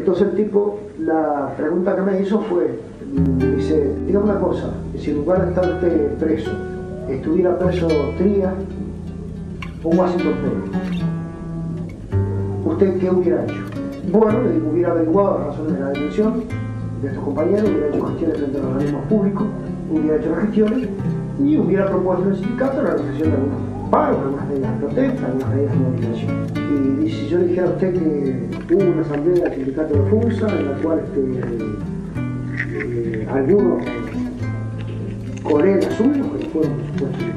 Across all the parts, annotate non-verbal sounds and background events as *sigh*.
Entonces el tipo, la pregunta que me hizo fue, dice, dígame una cosa, si en lugar de estar preso, estuviera preso Trías o Washington Pérez, ¿usted qué hubiera hecho? Bueno, le digo, hubiera averiguado las razones de la detención de estos compañeros, hubiera hecho gestiones frente a los organismos públicos, hubiera hecho las gestiones y hubiera propuesto en el sindicato la realización de algunos algunas medidas de protesta, algunas medidas de movilización. Y si yo le dijera a usted que hubo una asamblea del sindicato de FUNSA en la cual este, eh, algunos colegas suyos, que fueron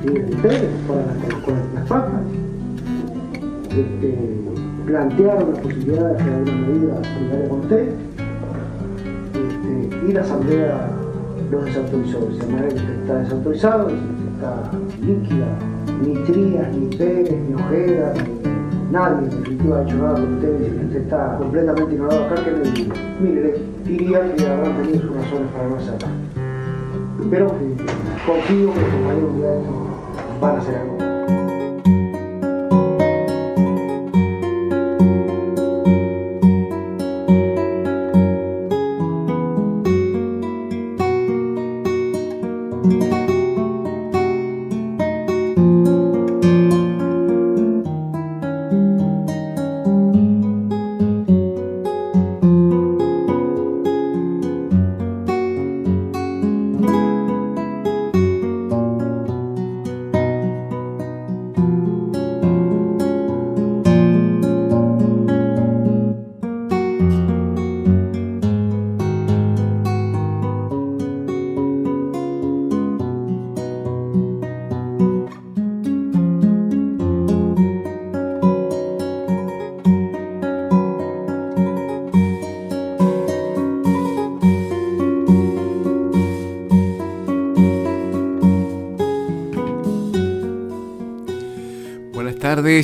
de ustedes, que fueron las, las patas, este, plantearon la posibilidad de hacer alguna medida solidaria con usted este, y la asamblea los desautorizó. De manera que está desautorizado, está líquida, ni Trías, ni Pérez, ni Ojeda, ni nadie en definitiva ha hecho nada por usted, dice que usted está completamente ignorado acá, que le digo, mire, diría que habrán tenido sus razones para no hacerlo. Pero que confío que los compañeros de van a hacer algo.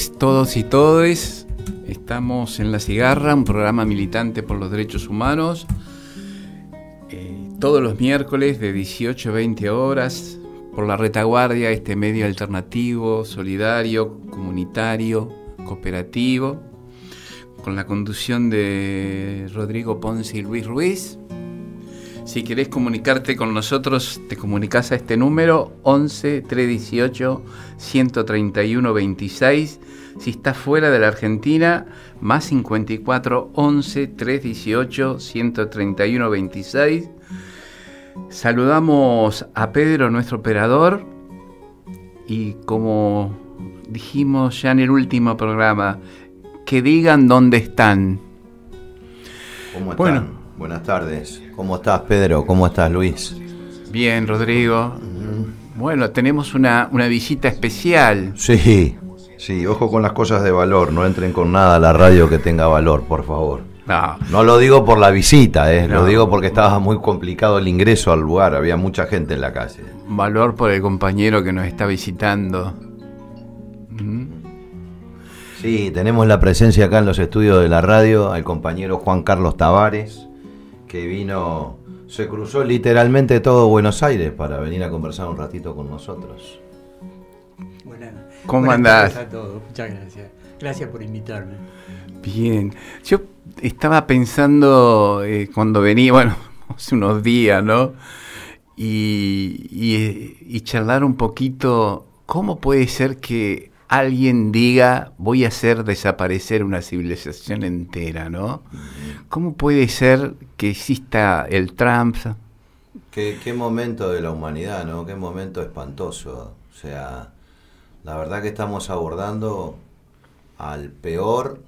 Todos y todes. Estamos en La Cigarra, un programa militante por los derechos humanos. Eh, todos los miércoles de 18 a 20 horas por la retaguardia, este medio alternativo, solidario, comunitario, cooperativo, con la conducción de Rodrigo Ponce y Luis Ruiz. Si querés comunicarte con nosotros, te comunicas a este número 11 318 131 26. Si estás fuera de la Argentina, más 54 11 318 131 26. Saludamos a Pedro, nuestro operador, y como dijimos ya en el último programa, que digan dónde están. ¿Cómo están? Bueno, Buenas tardes. ¿Cómo estás, Pedro? ¿Cómo estás, Luis? Bien, Rodrigo. Bueno, tenemos una, visita especial. Sí, sí, ojo con las cosas de valor. No entren con nada a la radio que tenga valor, por favor. No, no lo digo por la visita, eh, lo digo porque estaba muy complicado el ingreso al lugar. Había mucha gente en la calle. Valor por el compañero que nos está visitando. ¿Mm? Sí, tenemos la presencia acá en los estudios de la radio al compañero Juan Carlos Tavares que vino, se cruzó literalmente todo Buenos Aires para venir a conversar un ratito con nosotros. Buenas, ¿Cómo andás? a todos, muchas gracias. Gracias por invitarme. Bien, yo estaba pensando eh, cuando venía, bueno, *laughs* hace unos días, ¿no? Y, y, y charlar un poquito, ¿cómo puede ser que alguien diga voy a hacer desaparecer una civilización entera, ¿no? ¿Cómo puede ser que exista el Trump? Qué, qué momento de la humanidad, ¿no? Qué momento espantoso. O sea, la verdad que estamos abordando al peor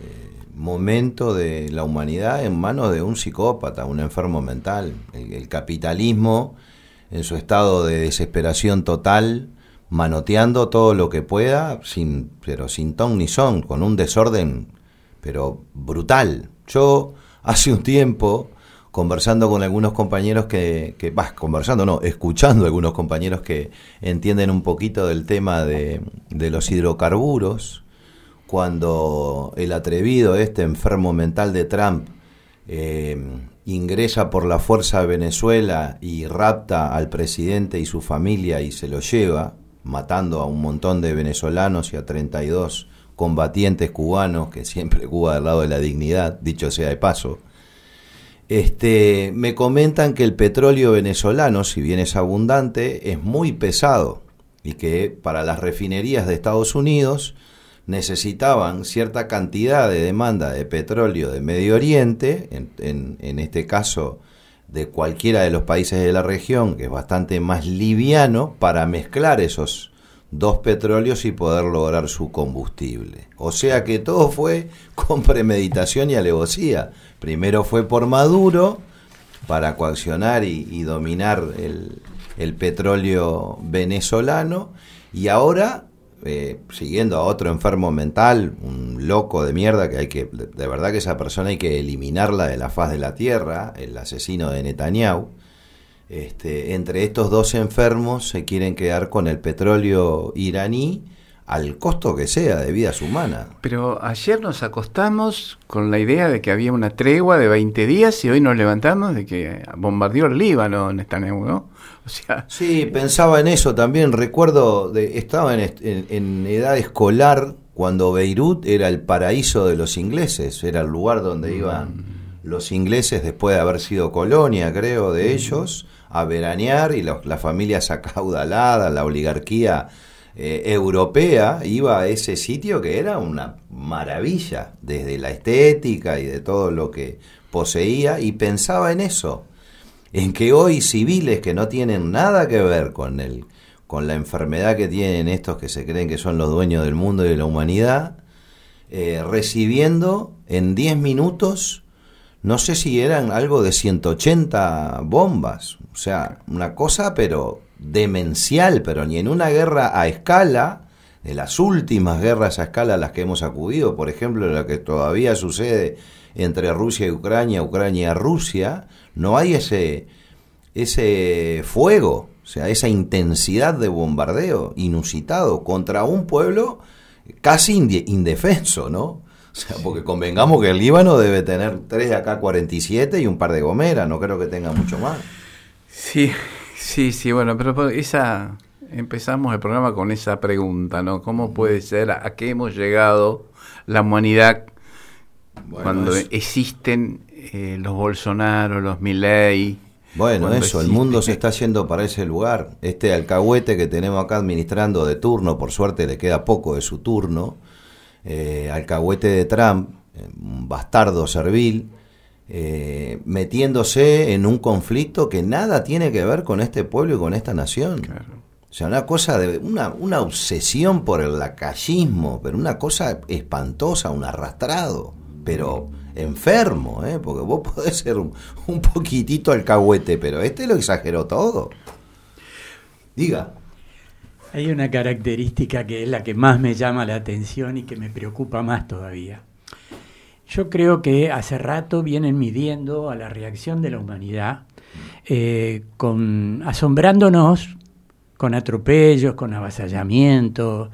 eh, momento de la humanidad en manos de un psicópata, un enfermo mental. el capitalismo en su estado de desesperación total manoteando todo lo que pueda, sin, pero sin ton ni son, con un desorden, pero brutal. Yo *laughs* hace un tiempo, conversando con algunos compañeros que, que vas, conversando, no, escuchando algunos compañeros que entienden un poquito del tema de, de los hidrocarburos, cuando el atrevido, este enfermo mental de Trump, eh, ingresa por la fuerza a Venezuela y rapta al presidente y su familia y se lo lleva, matando a un montón de venezolanos y a 32 combatientes cubanos, que siempre Cuba del lado de la dignidad, dicho sea de paso, este, me comentan que el petróleo venezolano, si bien es abundante, es muy pesado y que para las refinerías de Estados Unidos necesitaban cierta cantidad de demanda de petróleo de Medio Oriente, en, en este caso de cualquiera de los países de la región, que es bastante más liviano, para mezclar esos dos petróleos y poder lograr su combustible. O sea que todo fue *laughs* con premeditación y alevosía. Primero fue por Maduro para coaccionar y, dominar el, el petróleo venezolano y ahora eh, siguiendo a otro enfermo mental, un loco de mierda que hay que, de, verdad que esa persona hay que eliminarla de la faz de la tierra, el asesino de Netanyahu. Este, entre estos dos enfermos se quieren quedar con el petróleo iraní al costo que sea de vidas humanas. Pero ayer nos acostamos con la idea de que había una tregua de 20 días y hoy nos levantamos de que bombardeó el Líbano, Netanyahu, ¿no? sí, pensaba en eso también. Recuerdo, de, estaba en, edad escolar cuando Beirut era el paraíso de los ingleses, era el lugar donde mm. iban los ingleses después de haber sido colonia, creo, de mm. ellos, a veranear y las familias acaudaladas, la oligarquía eh, europea iba a ese sitio que era una maravilla, desde la estética y de todo lo que poseía, y pensaba en eso en que hoy civiles que no tienen nada que ver con el con la enfermedad que tienen estos que se creen que son los dueños del mundo y de la humanidad, eh, recibiendo en 10 minutos, no sé si eran algo de 180 bombas, o sea, una cosa pero demencial, pero ni en una guerra a escala, de las últimas guerras a escala a las que hemos acudido, por ejemplo, lo que todavía sucede entre Rusia y Ucrania, Ucrania y Rusia, no hay ese, ese fuego, o sea, esa intensidad de bombardeo inusitado contra un pueblo casi indefenso, ¿no? O sea, porque convengamos que el Líbano debe tener tres de acá 47 y un par de gomeras, no creo que tenga mucho más. Sí, sí, sí, bueno, pero esa empezamos el programa con esa pregunta, ¿no? ¿Cómo puede ser a qué hemos llegado la humanidad cuando existen eh, los Bolsonaro, los Milley. Bueno, eso, el mundo se está yendo para ese lugar. Este alcahuete que tenemos acá administrando de turno, por suerte le queda poco de su turno, eh, alcahuete de Trump, eh, un bastardo servil, eh, metiéndose en un conflicto que nada tiene que ver con este pueblo y con esta nación. O sea, una cosa de una, una obsesión por el lacayismo, pero una cosa espantosa, un arrastrado pero enfermo, ¿eh? porque vos *laughs* podés ser un, poquitito alcahuete, pero este lo exageró todo. Diga. Hay una característica que es la que más me llama la atención y que me preocupa más todavía. Yo creo que hace rato vienen midiendo a la reacción de la humanidad, eh, con, asombrándonos con atropellos, con avasallamientos,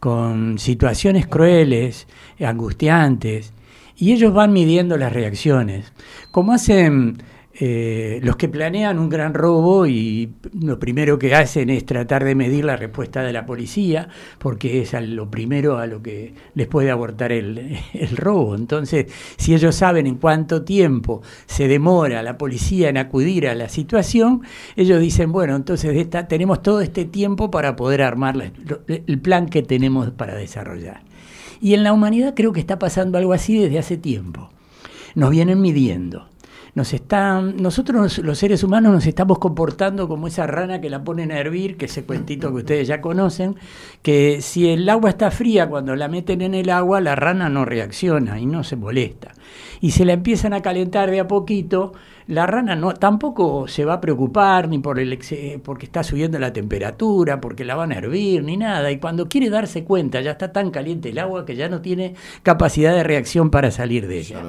con situaciones crueles, angustiantes, y ellos van midiendo las reacciones. Como hacen eh, los que planean un gran robo y lo primero que hacen es tratar de medir la respuesta de la policía, porque es lo primero a lo que les puede abortar *laughs* el, robo. Entonces, si ellos saben en cuánto tiempo se demora la policía en acudir a la situación, ellos dicen, bueno, entonces tenemos todo este tiempo para poder armar el plan que tenemos para desarrollar. Y en la humanidad creo que está pasando algo así desde hace tiempo. Nos vienen midiendo. Nos están, nosotros los seres humanos nos estamos comportando como esa rana que la ponen a hervir, que ese cuentito que ustedes ya conocen, que si el agua está fría cuando la meten en el agua, la rana no reacciona y no se molesta. Y se la empiezan a calentar de a poquito, la rana no, tampoco se va a preocupar ni por el porque está subiendo la temperatura, porque la van a hervir, ni nada. Y cuando quiere darse cuenta, ya está tan caliente el agua que ya no tiene capacidad de reacción para salir de ella.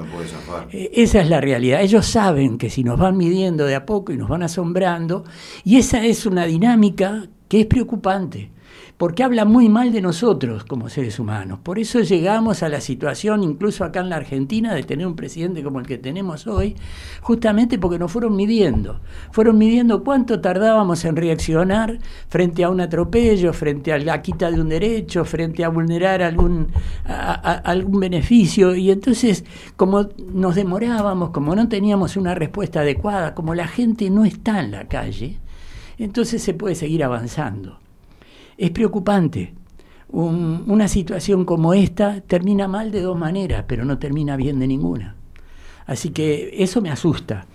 Eh, esa es la realidad. Ellos saben que si nos van midiendo de a poco y nos van asombrando, y esa es una dinámica que es preocupante porque habla muy mal de nosotros como seres humanos. Por eso llegamos a la situación, incluso acá en la Argentina, de tener un presidente como el que tenemos hoy, justamente porque nos fueron midiendo. Fueron midiendo cuánto tardábamos en reaccionar frente a un atropello, frente a la quita de un derecho, frente a vulnerar algún, algún beneficio. Y entonces, como nos demorábamos, como no teníamos una respuesta adecuada, como la gente no está en la calle, entonces se puede seguir avanzando. Es preocupante. una situación como esta termina mal de dos maneras, pero no termina bien de ninguna. Así que eso me asusta,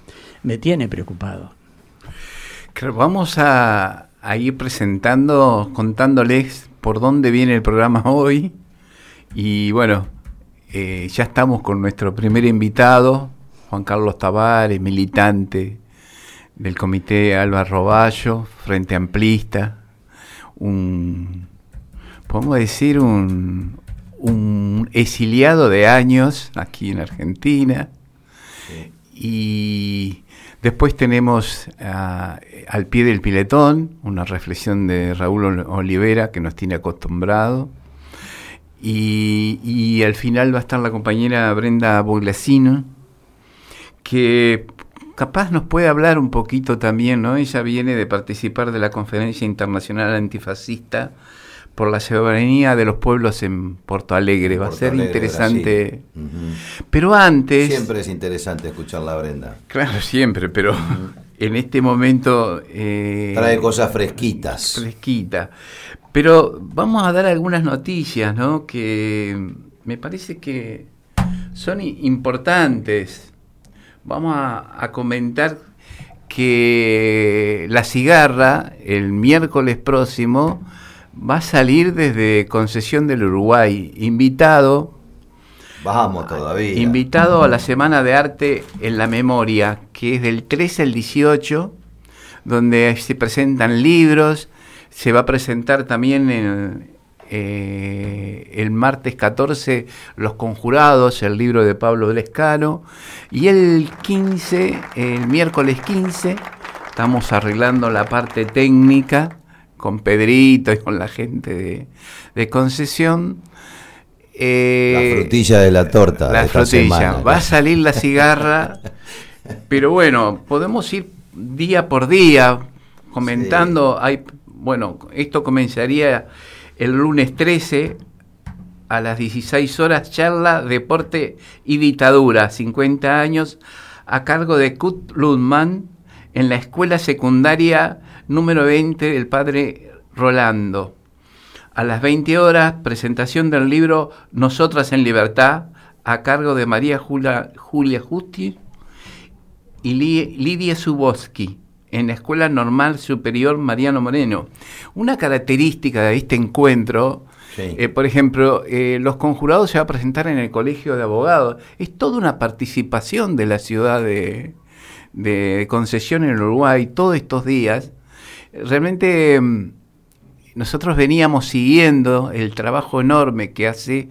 me tiene preocupado. Vamos a, ir presentando, contándoles por dónde viene el programa hoy. Y bueno, eh, ya estamos con nuestro primer invitado, Juan Carlos Tavares, militante del Comité Alba Roballo, Frente Amplista, un, podemos decir, un, un exiliado de años aquí en Argentina. Y después tenemos al pie del piletón una reflexión de Raúl Olivera que nos tiene acostumbrado. Y, y al final va a estar la compañera Brenda Boglasino, que capaz nos puede hablar un poquito también, ¿no? Ella viene de participar de la Conferencia Internacional Antifascista por la soberanía de los pueblos en Porto Alegre. Va a ser interesante. Pero antes... Siempre es interesante escuchar la Brenda. Claro, siempre, pero *laughs* en este momento... Eh, Trae cosas fresquitas. Fresquita. Pero vamos a dar algunas noticias, ¿no? Que me parece que son importantes vamos a, comentar que la cigarra el miércoles próximo va a salir desde Concesión del Uruguay, invitado. Vamos todavía. Invitado a la Semana de Arte en la Memoria, que es del 13 al 18, donde se presentan libros, se va a presentar también en, eh, el martes 14 Los Conjurados, el libro de Pablo Lescano, y el 15, el miércoles 15, estamos arreglando la parte técnica con Pedrito y con la gente de, concesión. Eh, la frutilla de la torta. La frutilla. Va a salir la cigarra, pero bueno, podemos ir día por día comentando. Hay, bueno, esto comenzaría el lunes 13 a las 16 horas charla Deporte y Dictadura, 50 años, a cargo de Kurt Ludman en la escuela secundaria número 20 del padre Rolando. A las 20 horas, presentación del libro Nosotras en Libertad, a cargo de María Julia, Julia Justi y Lidia Suboski en la Escuela Normal Superior Mariano Moreno. Una característica de este encuentro, eh, por ejemplo, eh, los conjurados se va a presentar en el Colegio de Abogados. Es toda una participación de la ciudad de, Concesión en Uruguay todos estos días. Realmente mm, nosotros veníamos siguiendo el trabajo enorme que hace...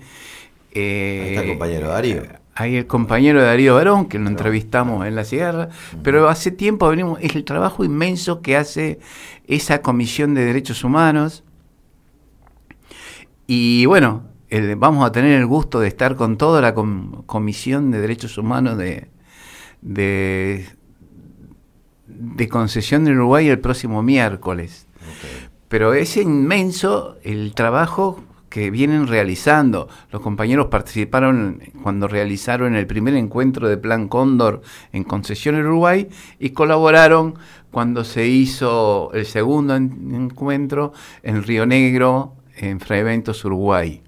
Eh, compañero Darío hay el compañero Darío Barón, que lo entrevistamos en la sierra, pero hace tiempo venimos, es el trabajo inmenso que hace esa Comisión de Derechos Humanos. Y bueno, vamos a tener el gusto de estar con toda la Comisión de Derechos Humanos de, de, Concesión de Uruguay el próximo miércoles. Pero es inmenso el trabajo que vienen realizando. Los compañeros participaron cuando realizaron el primer encuentro de Plan Cóndor en Concesión Uruguay y colaboraron cuando se hizo el segundo encuentro en Río Negro, en Fraeventos Uruguay.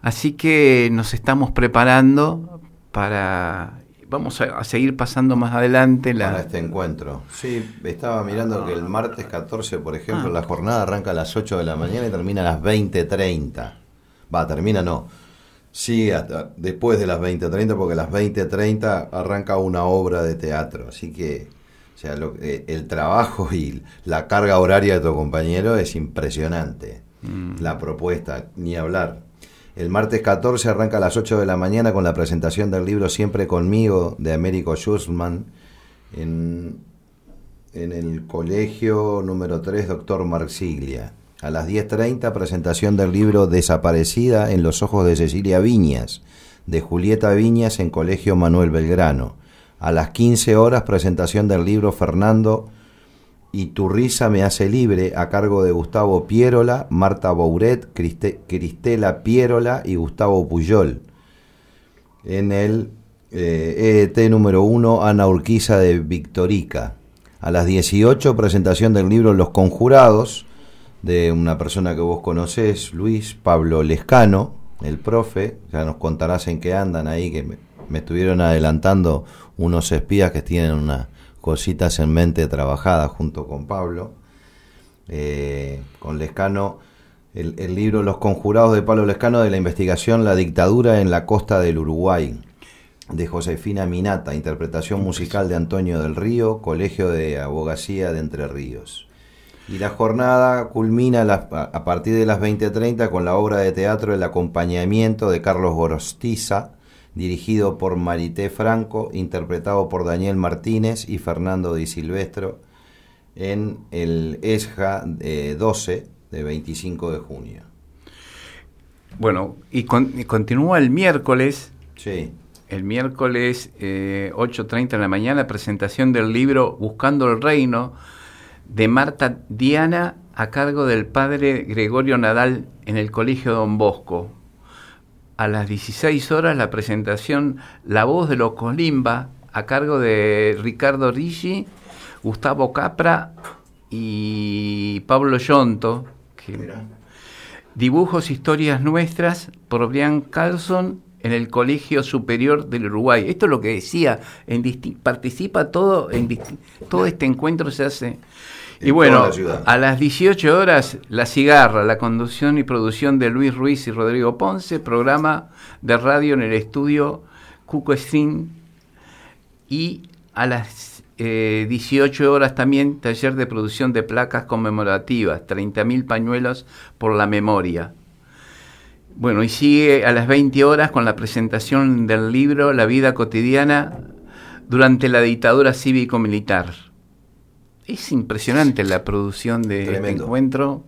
Así que nos estamos preparando para vamos a, seguir pasando más adelante la... Para este encuentro. Sí, estaba mirando que el martes 14, por ejemplo, ah. la jornada arranca a las 8 de la mañana y termina a las 20.30. Va, termina no. Sí, hasta después de las 20.30, porque a las 20.30 arranca una obra de teatro. Así que, o sea, eh, el trabajo y la carga horaria de tu compañero es impresionante. Mm. La propuesta, ni hablar. El martes 14 arranca a las 8 de la mañana con la presentación del libro Siempre conmigo de Américo Schussman en, en el colegio número 3, doctor Marsiglia. A las 10.30 presentación del libro Desaparecida en los ojos de Cecilia Viñas, de Julieta Viñas en Colegio Manuel Belgrano. A las 15 horas presentación del libro Fernando y Tu risa me hace libre a cargo de Gustavo Pierola, Marta Bouret, Cristela Pierola y Gustavo Puyol. En el EET eh, e número 1, Ana Urquiza de Victorica. A las 18, presentación del libro Los Conjurados, de una persona que vos conocés, Luis Pablo Lescano, el profe. Ya nos contarás en qué andan ahí, que me, estuvieron adelantando unos espías que tienen unas cositas en mente trabajadas junto con Pablo. Eh, con Lescano, el, el libro Los Conjurados de Pablo Lescano de la investigación La dictadura en la costa del Uruguay de Josefina Minata, interpretación musical de Antonio del Río, Colegio de Abogacía de Entre Ríos. Y la jornada culmina a partir de las 20.30 con la obra de teatro El acompañamiento de Carlos Gorostiza, dirigido por Marité Franco, interpretado por Daniel Martínez y Fernando Di Silvestro, en el ESJA 12 de 25 de junio. Bueno, y, y continúa el miércoles. Sí el miércoles 8.30 eh, de la mañana, presentación del libro Buscando el Reino de Marta Diana a cargo del padre Gregorio Nadal en el Colegio Don Bosco. A las 16 horas la presentación La voz de los Colimba a cargo de Ricardo Rigi, Gustavo Capra y Pablo Yonto. Dibujos, historias nuestras por Brian Carlson en el Colegio Superior del Uruguay. Esto es lo que decía, en participa todo, en todo este encuentro se hace. Y bueno, a las 18 horas, La Cigarra, la conducción y producción de Luis Ruiz y Rodrigo Ponce, programa de radio en el estudio Cuco Stream. Y a las 18 eh, horas también, taller de producción de placas conmemorativas, 30.000 pañuelos por la memoria. Bueno, y sigue a las 20 horas con la presentación del libro La vida cotidiana durante la dictadura cívico-militar. Es impresionante la producción de este encuentro.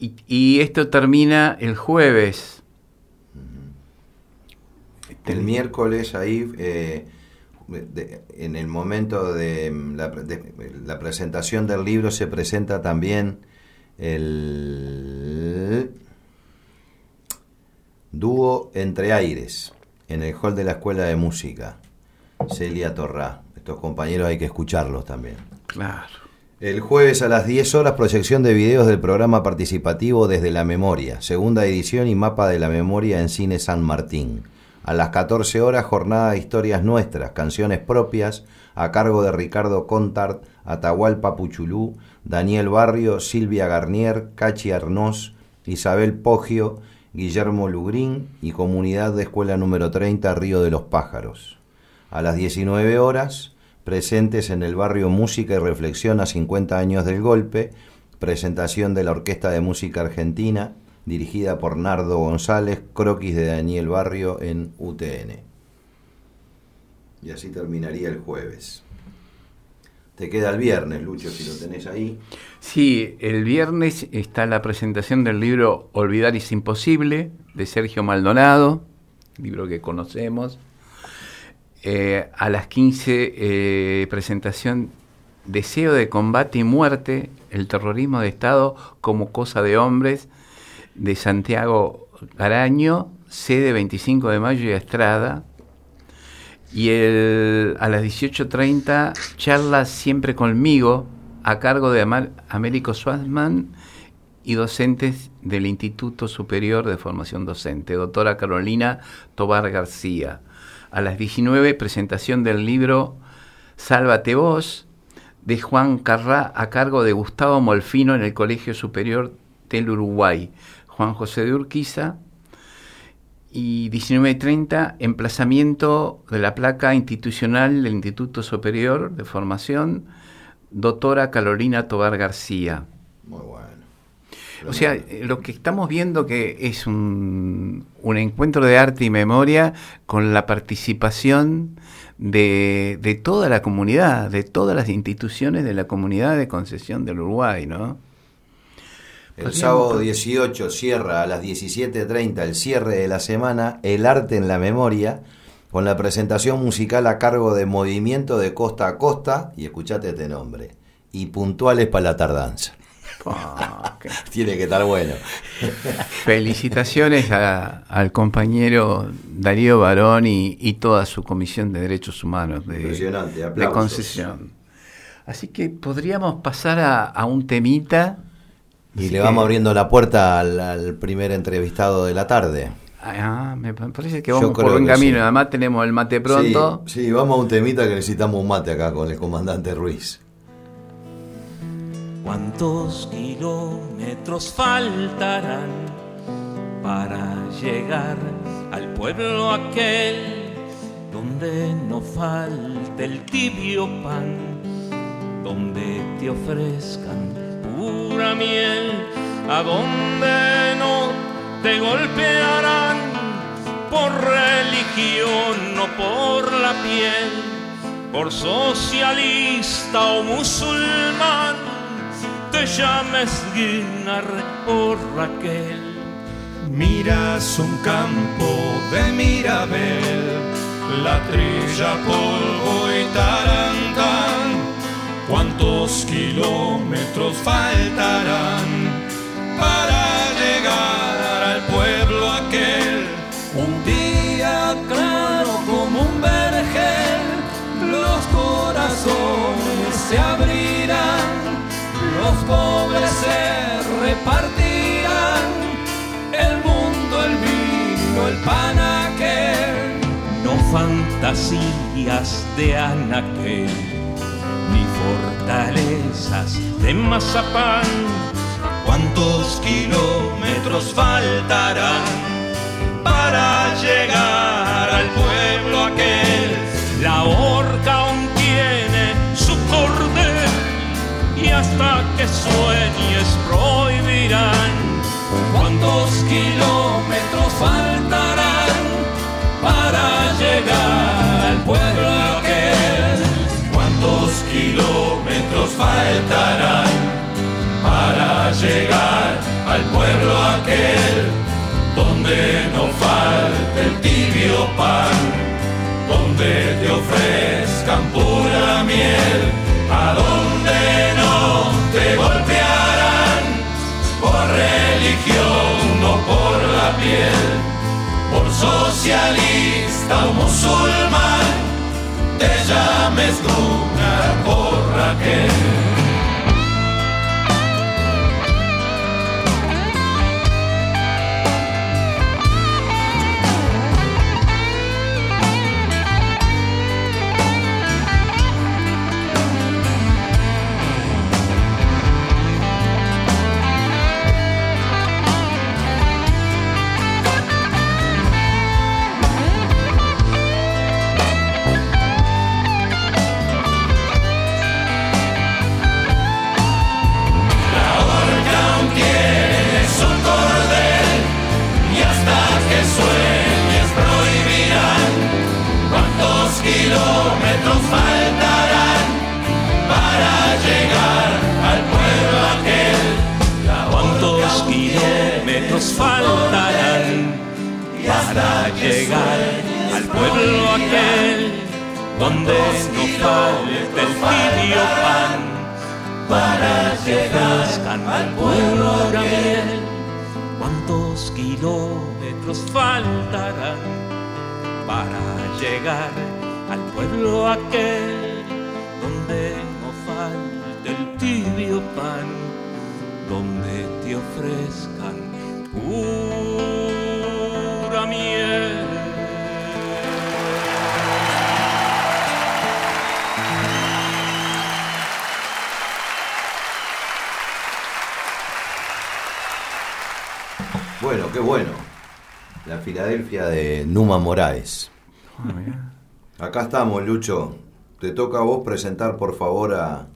Y, esto termina el jueves. El miércoles ahí, eh, en el momento de la presentación del libro, se presenta también el dúo Entre Aires en el hall de la Escuela de Música. Celia Torrá. Estos compañeros hay que escucharlos también. Claro. El jueves a las 10 horas, proyección de videos del programa participativo Desde la Memoria, segunda edición y mapa de la memoria en Cine San Martín. A las 14 horas, jornada de historias nuestras, canciones propias, a cargo de Ricardo Contart, Atahualpa Puchulú, Daniel Barrio, Silvia Garnier, Cachi Arnós, Isabel Poggio, Guillermo Lugrín y Comunidad de Escuela número 30 Río de los Pájaros. A las 19 horas, presentes en el barrio Música y Reflexión a 50 años del golpe, presentación de la Orquesta de Música Argentina, dirigida por Nardo González, croquis de Daniel Barrio en UTN. Y así terminaría el jueves. Te queda el viernes, Lucho, si lo tenés ahí. Sí, el viernes está la presentación del libro Olvidar es imposible, de Sergio Maldonado, libro que conocemos. Eh, a las 15, eh, presentación Deseo de combate y muerte, el terrorismo de Estado como cosa de hombres, de Santiago Garaño, sede 25 de mayo y Estrada, y el, a las 18.30, charla siempre conmigo, a cargo de Américo Schwarzman y docentes del Instituto Superior de Formación Docente, doctora Carolina Tobar García. A las 19, presentación del libro Sálvate vos, de Juan Carrá, a cargo de Gustavo Molfino en el Colegio Superior del Uruguay. Juan José de Urquiza, y 19.30, emplazamiento de la placa institucional del Instituto Superior de Formación, doctora Carolina Tobar García. O sea, lo que estamos viendo que es un, un encuentro de arte y memoria con la participación de, de toda la comunidad, de todas las instituciones de la comunidad de concesión del Uruguay, ¿no? El sábado 18 cierra a las 17.30 el cierre de la semana El Arte en la Memoria con la presentación musical a cargo de Movimiento de Costa a Costa, y escuchate este nombre, y puntuales para la tardanza. *laughs* Tiene que estar bueno. *laughs* Felicitaciones al compañero Darío Barón y, toda su Comisión de Derechos Humanos de, concesión. Así que podríamos pasar a, un temita. Y le vamos abriendo la puerta al, primer entrevistado de la tarde. Ah, me parece que vamos por buen camino. Además tenemos el mate pronto. sí, vamos a un temita que necesitamos un mate acá con el comandante Ruiz. ¿Cuántos kilómetros faltarán para llegar al pueblo aquel donde no falte el tibio pan, donde te ofrezcan pura miel, a donde no te golpearán por religión o por la piel, por socialista o musulmán? Te llames Guinar o Raquel. Miras un campo de Mirabel, la trilla, polvo y tarantán. ¿Cuántos kilómetros faltarán para llegar al pueblo aquel? Un día claro como un vergel, los corazones se los pobres se repartirán el mundo, el vino, el pan aquel. No fantasías de anaquel, ni fortalezas de mazapán. ¿Cuántos kilómetros faltarán para llegar al pueblo hasta que sueñes prohibirán. ¿Cuántos kilómetros faltarán para llegar al pueblo aquel? ¿Cuántos kilómetros faltarán para llegar al pueblo aquel? Donde no falte el tibio pan, donde te ofrezcan pura miel, a donde por socialista o musulmán, te llames Gunnar por Raquel. Faltarán. Para llegar al pueblo aquel donde no falte el tibio pan. Para llegar al pueblo aquel cuántos kilómetros faltarán para llegar al pueblo aquel donde no falte el tibio pan donde te ofrezcan pura miel. Bueno, qué bueno. La Filadelfia de Numa Moraes. Acá estamos, Lucho. Te toca a vos presentar, por favor, a,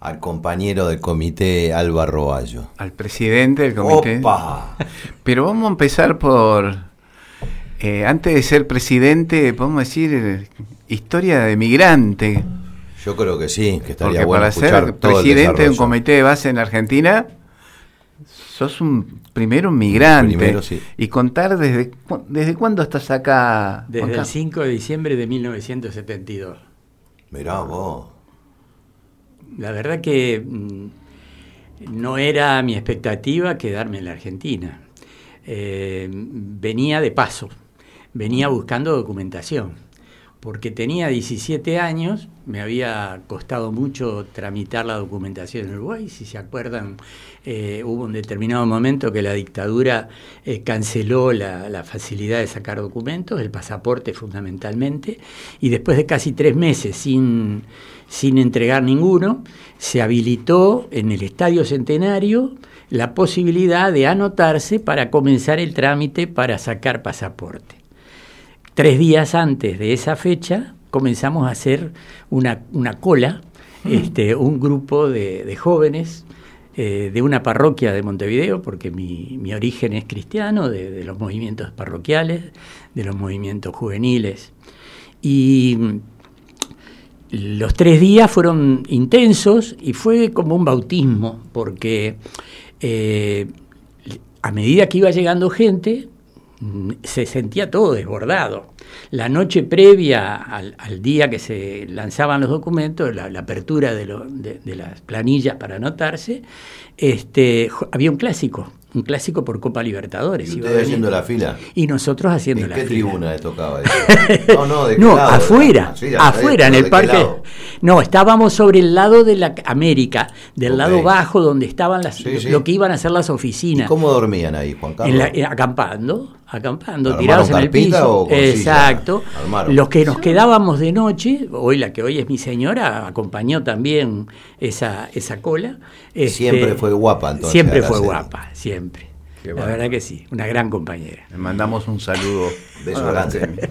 al compañero del comité Alba Roballo. Al presidente del comité. ¡Opa! Pero vamos a empezar por, eh, antes de ser presidente, podemos decir, eh, historia de migrante. Yo creo que sí, que estaría Porque bueno para escuchar ser todo el presidente de un comité de base en Argentina, sos un primero un migrante. Primero, sí. Y contar desde, cu- desde cuándo estás acá. Desde el Carlos? 5 de diciembre de 1972. Mirá vos. La verdad que mm, no era mi expectativa quedarme en la Argentina. Eh, venía de paso, venía buscando documentación, porque tenía 17 años, me había costado mucho tramitar la documentación en Uruguay, si se acuerdan, eh, hubo un determinado momento que la dictadura eh, canceló la, la facilidad de sacar documentos, el pasaporte fundamentalmente, y después de casi tres meses sin, sin entregar ninguno, se habilitó en el Estadio Centenario la posibilidad de anotarse para comenzar el trámite para sacar pasaporte. Tres días antes de esa fecha comenzamos a hacer una, una cola, este, un grupo de, de jóvenes eh, de una parroquia de Montevideo, porque mi, mi origen es cristiano, de, de los movimientos parroquiales, de los movimientos juveniles. Y mm, los tres días fueron intensos y fue como un bautismo, porque eh, a medida que iba llegando gente, se sentía todo desbordado. La noche previa al, día que se lanzaban los documentos, la, apertura de, de- las planillas para anotarse, este, había un clásico, un clásico por Copa Libertadores. ¿Y venir. haciendo la fila? Y nosotros haciendo ¿En la qué fila. tribuna le tocaba eso? *laughs* No, no, ¿de qué No, lado? afuera, afuera, en el ¿de qué parque. No, estábamos sobre el lado de la América, del lado bajo donde estaban las, Sí, sí. lo que iban a ser las ¿Y oficinas. cómo dormían ahí, Juan Carlos? En la- eh, acampando, acampando, ¿Armaron tirados en el piso. o? Exacto. Armaron. Los que nos quedábamos de noche, hoy la que hoy es mi señora, acompañó también esa, esa cola. Este, Siempre fue guapa, entonces, Siempre fue guapa, siempre. Qué la verdad que sí, una gran compañera. Le mandamos un saludo. Beso a grande.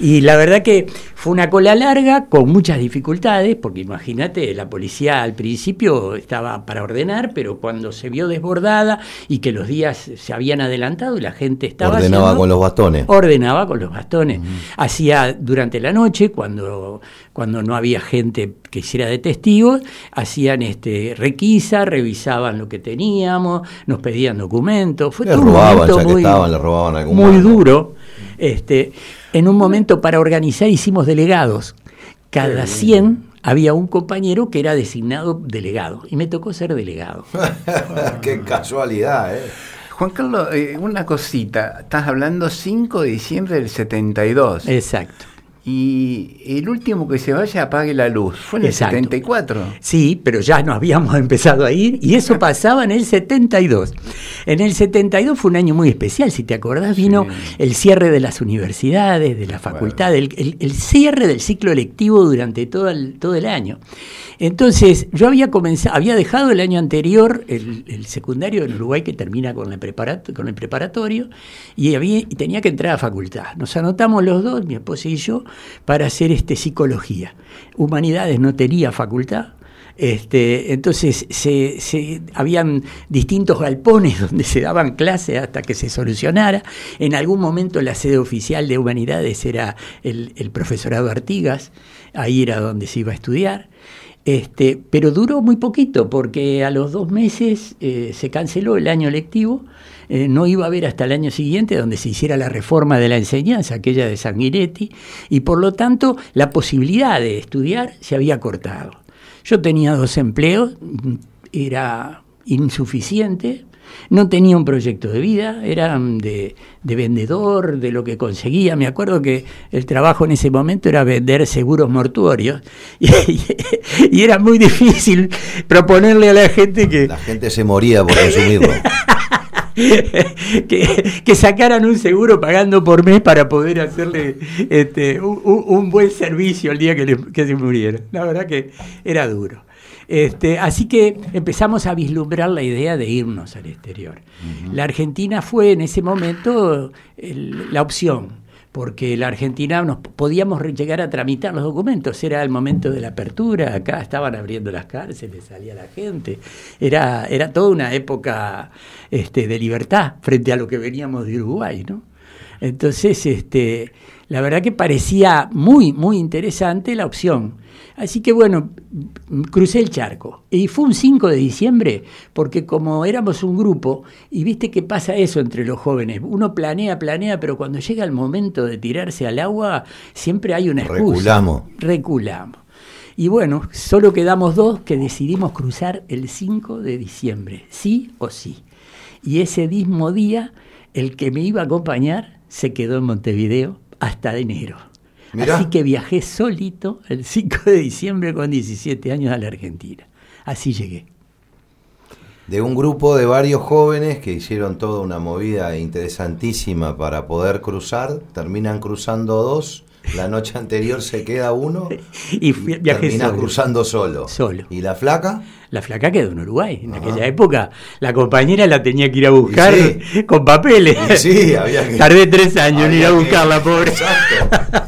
Y la verdad que fue una cola larga, con muchas dificultades, porque imagínate, la policía al principio estaba para ordenar, pero cuando se vio desbordada y que los días se habían adelantado y la gente estaba... Ordenaba haciendo- con los bastones. Ordenaba con los bastones. Hacía durante la noche, cuando, cuando no había gente que hiciera de testigos, hacían este requisa, revisaban lo que teníamos, nos pedían documentos. Fue Le todo un robaban, momento ya que muy, estaban, le robaban algún muy duro. Este, en un momento para organizar hicimos delegados. Cada 100 había un compañero que era designado delegado y me tocó ser delegado. *laughs* Qué casualidad, ¿eh? Juan Carlos, eh, una cosita. Estás hablando 5 de diciembre del 72. Exacto. Y el último que se vaya apague la luz. Fue en el Exacto. 74. Sí, pero ya nos habíamos *laughs* empezado a ir y eso pasaba en el 72. En el 72 fue un año muy especial, si te acordás, vino Sí. el cierre de las universidades, de la facultad, el, el- el cierre del ciclo lectivo durante todo el, todo el año. Entonces, yo había comenzado, había dejado el año anterior el, el secundario en Uruguay que termina con, la preparat- con el preparatorio y, había, y tenía que entrar a facultad. Nos anotamos los dos, mi esposa y yo, para hacer este psicología. Humanidades no tenía facultad. Este, entonces se, habían distintos galpones *laughs* donde se daban clases hasta que se solucionara. En algún momento la sede oficial de humanidades era el, el profesorado Artigas, ahí era donde se iba a estudiar. Este, pero duró muy poquito porque a los dos meses eh, se canceló el año lectivo, eh, no iba a haber hasta el año siguiente donde se hiciera la reforma de la enseñanza, aquella de Sanguinetti, y por lo tanto la posibilidad de estudiar se había cortado. Yo tenía dos empleos, era insuficiente, no tenía un proyecto de vida, era de, de vendedor, de lo que conseguía. Me acuerdo que el trabajo en ese momento era vender seguros mortuorios *laughs* y, y era muy difícil proponerle a la gente que, La gente se moría por consumirlo. *laughs* que, que sacaran un seguro pagando por mes para poder hacerle este, un, un- buen servicio el día que, le- que se muriera. La verdad que era duro. Este, así que empezamos a vislumbrar la idea de irnos al exterior. La Argentina fue en ese momento el- la opción, porque la Argentina nos podíamos llegar a tramitar los documentos, era el momento de la apertura, acá estaban abriendo las cárceles, salía la gente, era, era toda una época este, de libertad frente a lo que veníamos de Uruguay, ¿no? Entonces, este, la verdad que parecía muy, muy interesante la opción. Así que bueno, crucé el charco. Y fue un 5 de diciembre, porque como éramos un grupo, y viste que pasa eso entre los jóvenes, uno planea, planea, pero cuando llega el momento de tirarse al agua, siempre hay una excusa. Reculamos. Reculamos. Y bueno, solo quedamos dos que decidimos cruzar el 5 de diciembre, sí o sí. Y ese mismo día, el que me iba a acompañar se quedó en Montevideo hasta enero. Así que viajé solito el 5 de diciembre con 17 años a la Argentina. Así llegué. De un grupo de varios jóvenes que hicieron toda una movida interesantísima para poder cruzar, terminan cruzando dos, la noche anterior se queda uno *laughs* y, termina cruzando solo. Solo. ¿Y la flaca? La flaca quedó en Uruguay. En aquella época la compañera la tenía que ir a buscar con papeles. sí, había que, Tardé tres años en ir a buscarla, pobre. Exacto.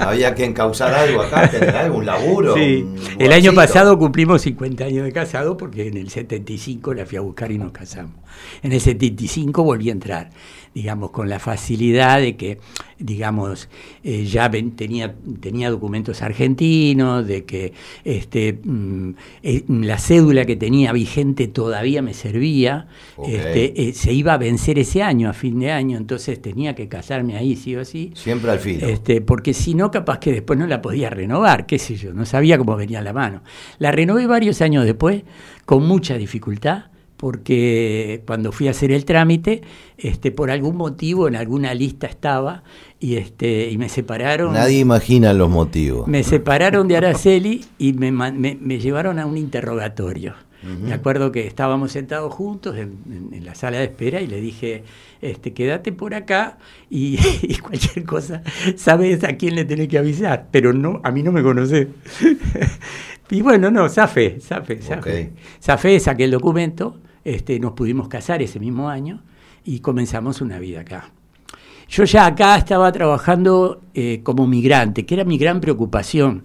Había que encauzar algo acá, tener algún laburo. Sí. El año pasado cumplimos 50 años de casado porque en el 75 la fui a buscar y nos casamos. En el 75 volví a entrar digamos, con la facilidad de que, digamos, eh, ya ven, tenía, tenía documentos argentinos, de que este, mm, eh, la cédula que tenía vigente todavía me servía, este, eh, se iba a vencer ese año, a fin de año, entonces tenía que casarme ahí, sí o sí. Siempre al fin. Este, porque si no, capaz que después no la podía renovar, qué sé yo, no sabía cómo venía la mano. La renové varios años después, con mucha dificultad porque cuando fui a hacer el trámite, este, por algún motivo en alguna lista estaba y, este, y me separaron. Nadie imagina los motivos. Me separaron de Araceli y me, me, llevaron a un interrogatorio. Me acuerdo que estábamos sentados juntos en, la sala de espera y le dije, este, quédate por acá *laughs* y, cualquier cosa, sabes a quién le tenés que avisar, pero no, a mí no me conoces. *laughs* y bueno, no, Safe, Safe, Safe. Safe, saqué el documento este, nos pudimos casar ese mismo año y comenzamos una vida acá. Yo ya acá estaba trabajando eh, como migrante, que era mi gran preocupación,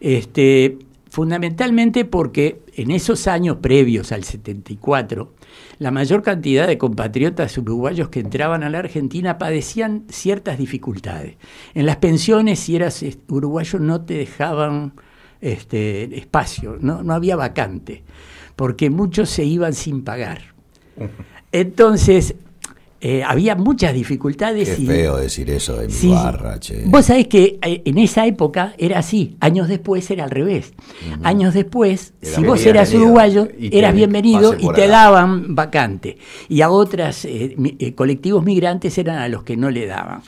este, fundamentalmente porque en esos años previos al 74, la mayor cantidad de compatriotas uruguayos que entraban a la Argentina padecían ciertas dificultades. En las pensiones, si eras uruguayo, no te dejaban este, espacio, no, no había vacante porque muchos se iban sin pagar. Entonces, eh, había muchas dificultades. Qué feo decir eso de mi barra, che. Vos sabés que eh, en esa época era así, años después era al revés. Años después, si vos eras uruguayo, eras bienvenido y te daban vacante. Y a otros eh, colectivos migrantes eran a los que no le daban.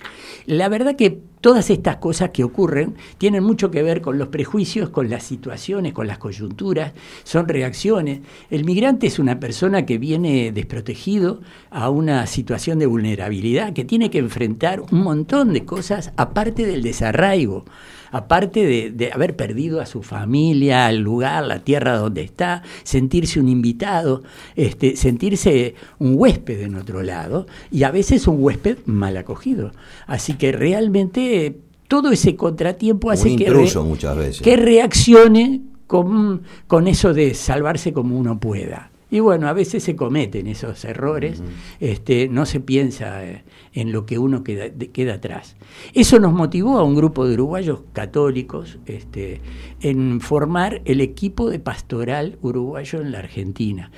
La verdad que todas estas cosas que ocurren tienen mucho que ver con los prejuicios, con las situaciones, con las coyunturas, son reacciones. El migrante es una persona que viene desprotegido a una situación de vulnerabilidad, que tiene que enfrentar un montón de cosas aparte del desarraigo aparte de, haber perdido a su familia, el lugar, la tierra donde está, sentirse un invitado, este, sentirse un huésped en otro lado, y a veces un huésped mal acogido. Así que realmente todo ese contratiempo hace que, muchas veces. que reaccione con, con eso de salvarse como uno pueda. Y bueno, a veces se cometen esos errores, este, no se piensa eh, en lo que uno queda, queda, atrás. Eso nos motivó a un grupo de uruguayos católicos este, en formar el equipo de pastoral uruguayo en la Argentina.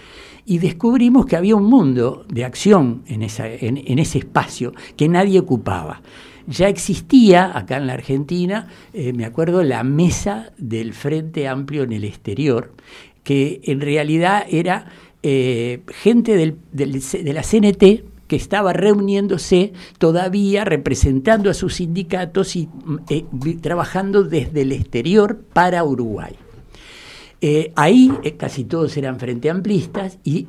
Y descubrimos que había un mundo de acción en, esa, en, ese espacio que nadie ocupaba ya existía acá en la Argentina, eh, me acuerdo, la mesa del Frente Amplio en el exterior, que en realidad era eh, gente de la CNT que estaba reuniéndose todavía representando a sus sindicatos y eh, trabajando desde el exterior para Uruguay. Eh, ahí casi todos eran frente amplistas y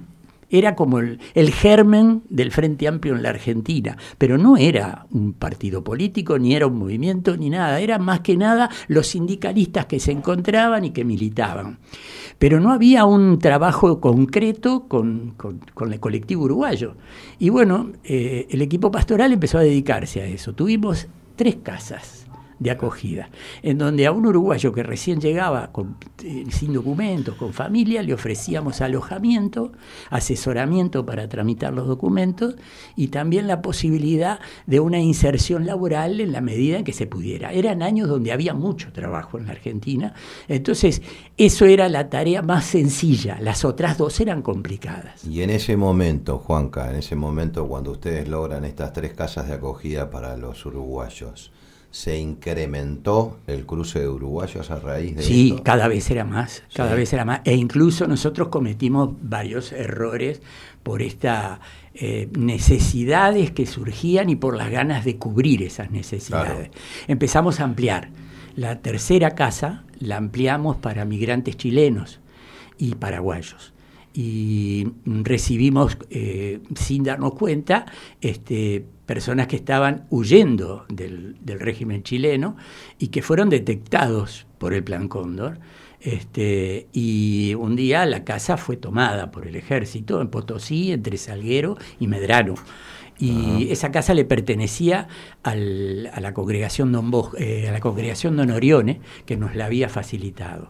era como el, germen del Frente Amplio en la Argentina, pero no era un partido político, ni era un movimiento, ni nada, era más que nada los sindicalistas que se encontraban y que militaban. Pero no había un trabajo concreto con, el colectivo uruguayo. Y bueno, eh, el equipo pastoral empezó a dedicarse a eso. Tuvimos tres casas de acogida, en donde a un uruguayo que recién llegaba eh, sin documentos, con familia, le ofrecíamos alojamiento, asesoramiento para tramitar los documentos y también la posibilidad de una inserción laboral en la medida en que se pudiera. Eran años donde había mucho trabajo en la Argentina, entonces eso era la tarea más sencilla, las otras dos eran complicadas. Y en ese momento, Juanca, en ese momento cuando ustedes logran estas tres casas de acogida para los uruguayos, se incrementó el cruce de uruguayos a raíz de sí, cada vez era más, cada vez era más. E incluso nosotros cometimos varios errores por estas eh, necesidades que surgían y por las ganas de cubrir esas necesidades. Empezamos a ampliar. La tercera casa la ampliamos para migrantes chilenos y paraguayos y recibimos, eh, sin darnos cuenta, este, personas que estaban huyendo del, régimen chileno y que fueron detectados por el Plan Cóndor. Este, y un día la casa fue tomada por el ejército en Potosí, entre Salguero y Medrano. Y esa casa le pertenecía a la congregación Don eh, a la congregación Don Orione, que nos la había facilitado.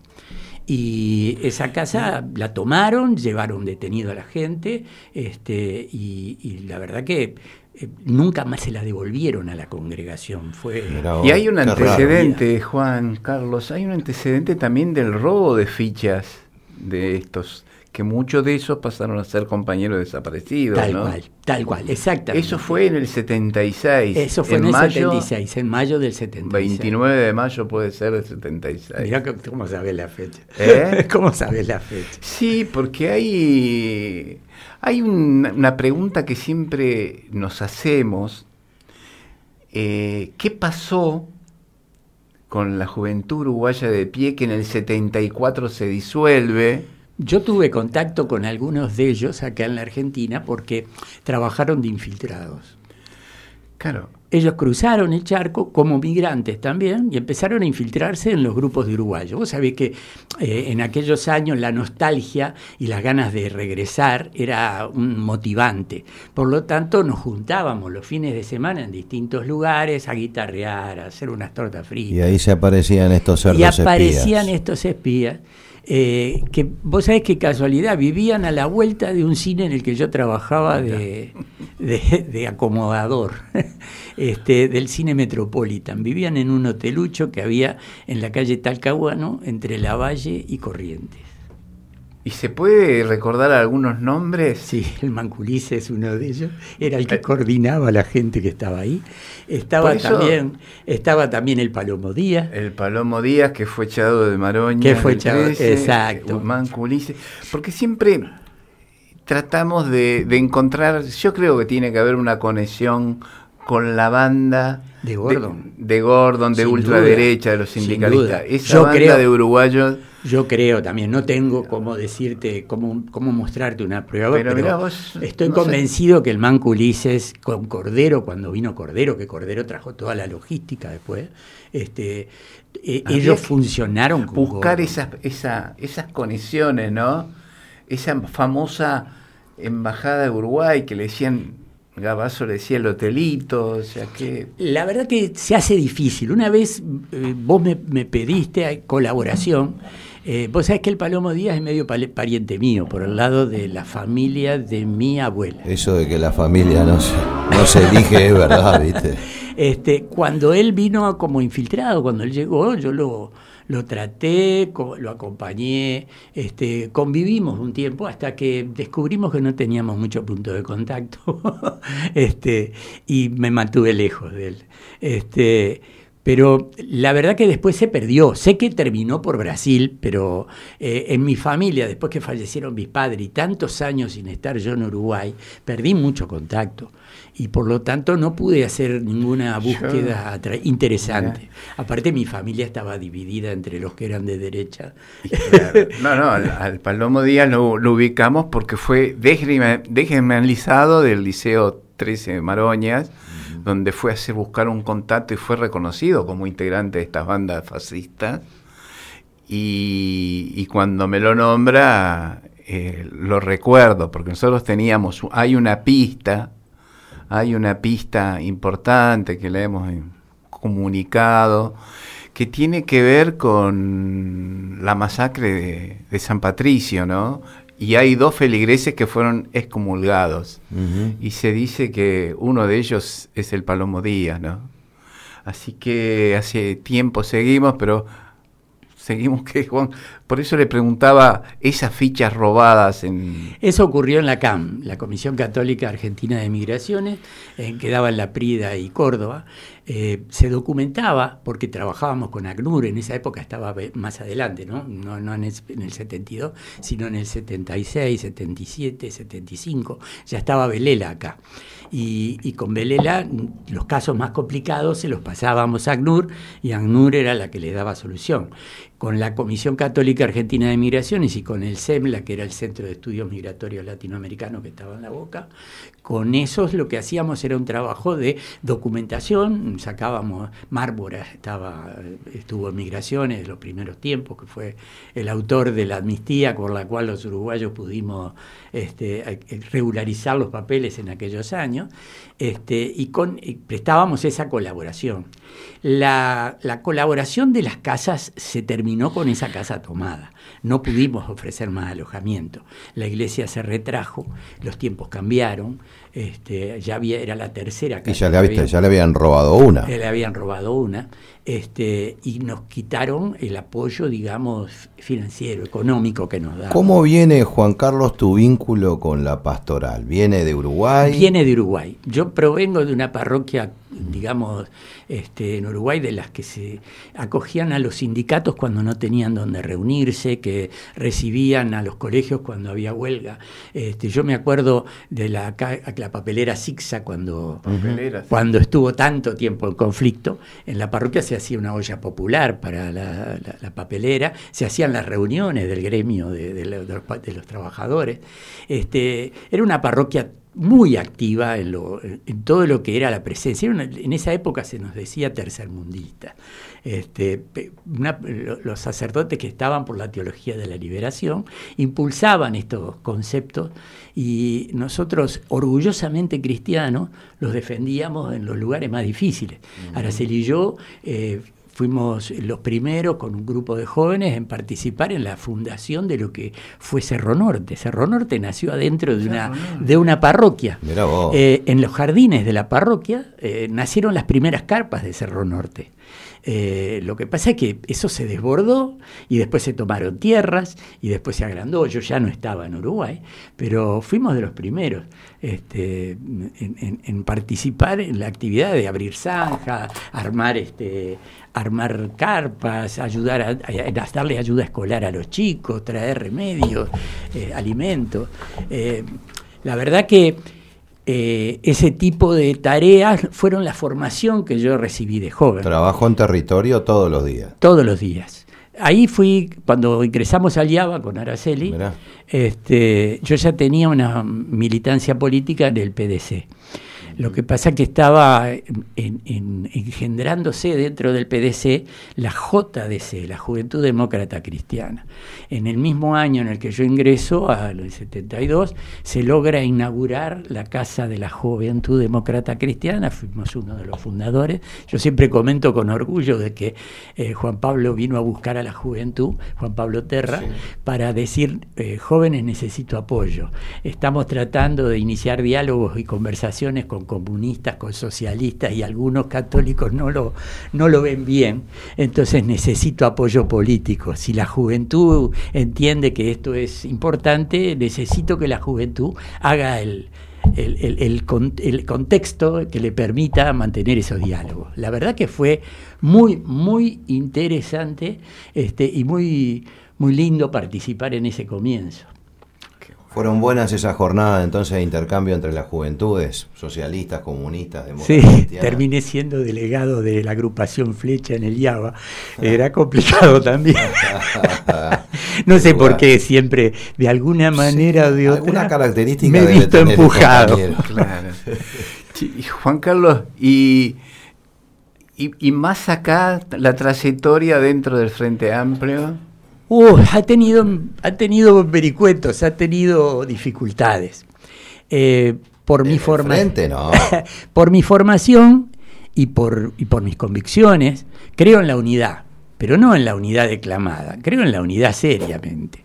Y esa casa la tomaron, llevaron detenido a la gente, este, y, la verdad que eh, nunca más se la devolvieron a la congregación. Fue y hay un antecedente, Juan Carlos, hay un antecedente también del robo de fichas de estos que muchos de esos pasaron a ser compañeros desaparecidos. Tal cual, tal cual, exactamente. Eso fue en el 76. Eso fue en, el 76, en mayo del 76. 29 de mayo puede ser del 76. Mirá cómo sabes la fecha. ¿Eh? *laughs* ¿Cómo sabes la fecha? Sí, porque hay, hay una pregunta que siempre nos hacemos. Eh, ¿Qué pasó con la juventud uruguaya de pie que en el 74 se disuelve? Yo tuve contacto con algunos de ellos acá en la Argentina porque trabajaron de infiltrados. Claro. Ellos cruzaron el charco como migrantes también y empezaron a infiltrarse en los grupos de uruguayos. Vos sabés que eh, en aquellos años la nostalgia y las ganas de regresar era un motivante. Por lo tanto, nos juntábamos los fines de semana en distintos lugares a guitarrear, a hacer unas tortas fritas. Y ahí se aparecían estos cerdos Y aparecían estos espías eh, que vos sabés qué casualidad, vivían a la vuelta de un cine en el que yo trabajaba de, acomodador, *laughs* este, del cine Metropolitan. Vivían en un hotelucho que había en la calle Talcahuano, entre La Valle y Corrientes. ¿Y se puede recordar algunos nombres? Sí, el Manculice es uno de ellos. Era el que coordinaba a la gente que estaba ahí. Estaba también, estaba también el Palomo Díaz. El Palomo Díaz que fue echado de Maroña. Que fue echado, exacto. Manculice. Porque siempre tratamos de, de encontrar, yo creo que tiene que haber una conexión con la banda de Gordon, de, Gordon, de ultraderecha, de los sindicalistas. Esa banda de uruguayos yo creo también, no tengo cómo decirte, cómo, cómo mostrarte una prueba, pero, estoy convencido que el Manco Ulises con Cordero, cuando vino Cordero, que Cordero trajo toda la logística después, este, e, ellos funcionaron con Buscar esas, esa, esas conexiones, ¿no? Esa famosa embajada de Uruguay que le decían Gabazo le decía el hotelito, o sea que... La verdad que se hace difícil. Una vez eh, vos me, me, pediste colaboración eh, vos sabés que el Palomo Díaz es medio pariente mío, por el lado de la familia de mi abuela. Eso de que la familia no se, no se elige es verdad, ¿viste? *laughs* Este, cuando él vino como infiltrado, cuando él llegó, yo lo, lo traté, lo acompañé, este, convivimos un tiempo hasta que descubrimos que no teníamos mucho punto de contacto *laughs* este, y me mantuve lejos de él. Este, pero la verdad que después se perdió. Sé que terminó por Brasil, pero eh, en mi familia, después que fallecieron mis padres y tantos años sin estar yo en Uruguay, perdí mucho contacto y por lo tanto no pude hacer ninguna búsqueda interesante. Aparte mi familia estaba dividida entre los que eran de derecha. No, no, al, Palomo Díaz lo, ubicamos porque fue desgermanizado del Liceo 13 de Maroñas donde fue a buscar un contacto y fue reconocido como integrante de estas bandas fascistas. Y, cuando me lo nombra, eh, lo recuerdo, porque nosotros teníamos, hay una pista, hay una pista importante que la hemos comunicado que tiene que ver con la masacre de, San Patricio, ¿no? Y hay dos feligreses que fueron excomulgados. Y se dice que uno de ellos es el Palomo Díaz, ¿no? Así que hace tiempo seguimos, pero seguimos que Juan, por eso le preguntaba esas fichas robadas en... Eso ocurrió en la CAM, la Comisión Católica Argentina de Migraciones, en que daba en La Prida y Córdoba. Eh, se documentaba, porque trabajábamos con ACNUR, en esa época estaba más adelante, ¿no? No, no en, el, en, el, 72, sino en el 76, 77, 75, ya estaba Belela acá. Y, y, con Belela los casos más complicados se los pasábamos a ACNUR y ACNUR era la que le daba solución. Con la Comisión Católica Argentina de Migraciones y con el CEMLA, que era el Centro de Estudios Migratorios Latinoamericanos que estaba en la boca, con esos lo que hacíamos era un trabajo de documentación, sacábamos, Mármora estaba, estuvo en Migraciones en los primeros tiempos, que fue el autor de la amnistía con la cual los uruguayos pudimos este, regularizar los papeles en aquellos años, este, y, con, prestábamos esa colaboración. La, la, colaboración de las casas se terminó con esa casa tomada. No pudimos ofrecer más alojamiento. La iglesia se retrajo, los tiempos cambiaron, este, ya había, era la tercera casa. Y ya le, ya le habían robado una. Le habían robado una este, y nos quitaron el apoyo, digamos, financiero, económico que nos daban. ¿Cómo viene, Juan Carlos, tu vínculo con la pastoral? ¿Viene de Uruguay? Viene de Uruguay. Yo provengo de una parroquia, digamos, este, en Uruguay, de las que se acogían a los sindicatos cuando no tenían donde reunirse, que recibían a los colegios cuando había huelga. Este, yo me acuerdo de la, la papelera Sixa cuando, cuando estuvo tanto tiempo en conflicto. En la parroquia se hacía una olla popular para la, papelera, se hacían las reuniones del gremio de, los, trabajadores. Este, era una parroquia muy activa en, todo lo que era la presencia. en esa época se nos decía tercermundista. Este, los sacerdotes que estaban por la teología de la liberación impulsaban estos conceptos y nosotros, orgullosamente cristianos, los defendíamos en los lugares más difíciles. Araceli y yo eh, fuimos los primeros con un grupo de jóvenes en participar en la fundación de lo que fue Cerro Norte. Cerro Norte nació adentro de una, de una parroquia. Eh, en los jardines de la parroquia eh, nacieron las primeras carpas de Cerro Norte. Eh, lo que pasa es que eso se desbordó y después se tomaron tierras y después se agrandó. Yo ya no estaba en Uruguay, pero fuimos de los primeros este, en, participar en la actividad de abrir zanja, armar, este, armar carpas, ayudar a, darle ayuda escolar a los chicos, traer remedios, eh, alimentos. Eh, la verdad que eh, ese tipo de tareas fueron la formación que yo recibí de joven. ¿Trabajó en territorio todos los días? Todos los días. Ahí fui, cuando ingresamos al IABA con Araceli, este, yo ya tenía una militancia política en el PDC. Lo que pasa es que estaba engendrándose dentro del PDC la JDC, la Juventud Demócrata Cristiana. En el mismo año en el que yo ingreso, al 72, se logra inaugurar la Casa de la Juventud Demócrata Cristiana, fuimos uno de los fundadores. Yo siempre comento con orgullo de que eh, Juan Pablo vino a buscar a la juventud, Juan Pablo Terra, para decir, eh, jóvenes necesito apoyo. Estamos tratando de iniciar diálogos y conversaciones con comunistas, con socialistas y algunos católicos no lo, no lo ven bien, entonces necesito apoyo político. Si la juventud entiende que esto es importante, necesito que la juventud haga el, el, el, contexto que le permita mantener esos diálogos. La verdad que fue muy, muy interesante este, y muy, muy lindo participar en ese comienzo. Fueron buenas esas jornadas entonces de intercambio entre las juventudes, socialistas, comunistas, demócratas. Sí, terminé siendo delegado de la agrupación Flecha en el IABA. *laughs* Era complicado también. *laughs* no sé por qué siempre, de alguna manera o de otra, característica me he visto empujado. *laughs* Juan Carlos, y, y, y más acá la trayectoria dentro del Frente Amplio. Uh, ha tenido, ha tenido vericuetos, ha tenido dificultades. Eh, por, mi forma, no. *laughs* por mi formación y por, y por mis convicciones, creo en la unidad, pero no en la unidad declamada, creo en la unidad seriamente.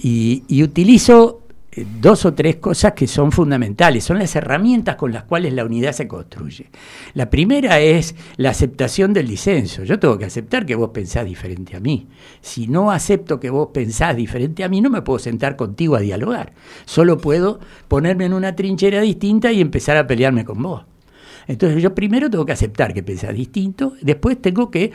Y, y utilizo eh, dos o tres cosas que son fundamentales, son las herramientas con las cuales la unidad se construye. La primera es la aceptación del disenso. Yo tengo que aceptar que vos pensás diferente a mí. Si no acepto que vos pensás diferente a mí, no me puedo sentar contigo a dialogar. Solo puedo ponerme en una trinchera distinta y empezar a pelearme con vos. Entonces yo primero tengo que aceptar que pensás distinto, después tengo que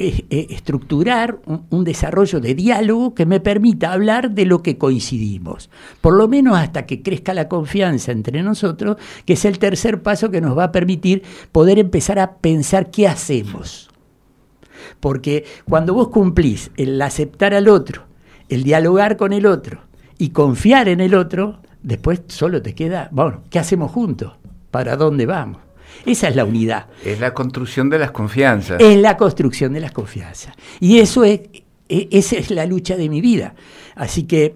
estructurar un, desarrollo de diálogo que me permita hablar de lo que coincidimos, por lo menos hasta que crezca la confianza entre nosotros, que es el tercer paso que nos va a permitir poder empezar a pensar qué hacemos. Porque cuando vos cumplís el aceptar al otro, el dialogar con el otro y confiar en el otro, después solo te queda, bueno, ¿qué hacemos juntos? ¿Para dónde vamos? Esa es la unidad. Es la construcción de las confianzas. Es la construcción de las confianzas. Y eso es, e, esa es la lucha de mi vida. Así que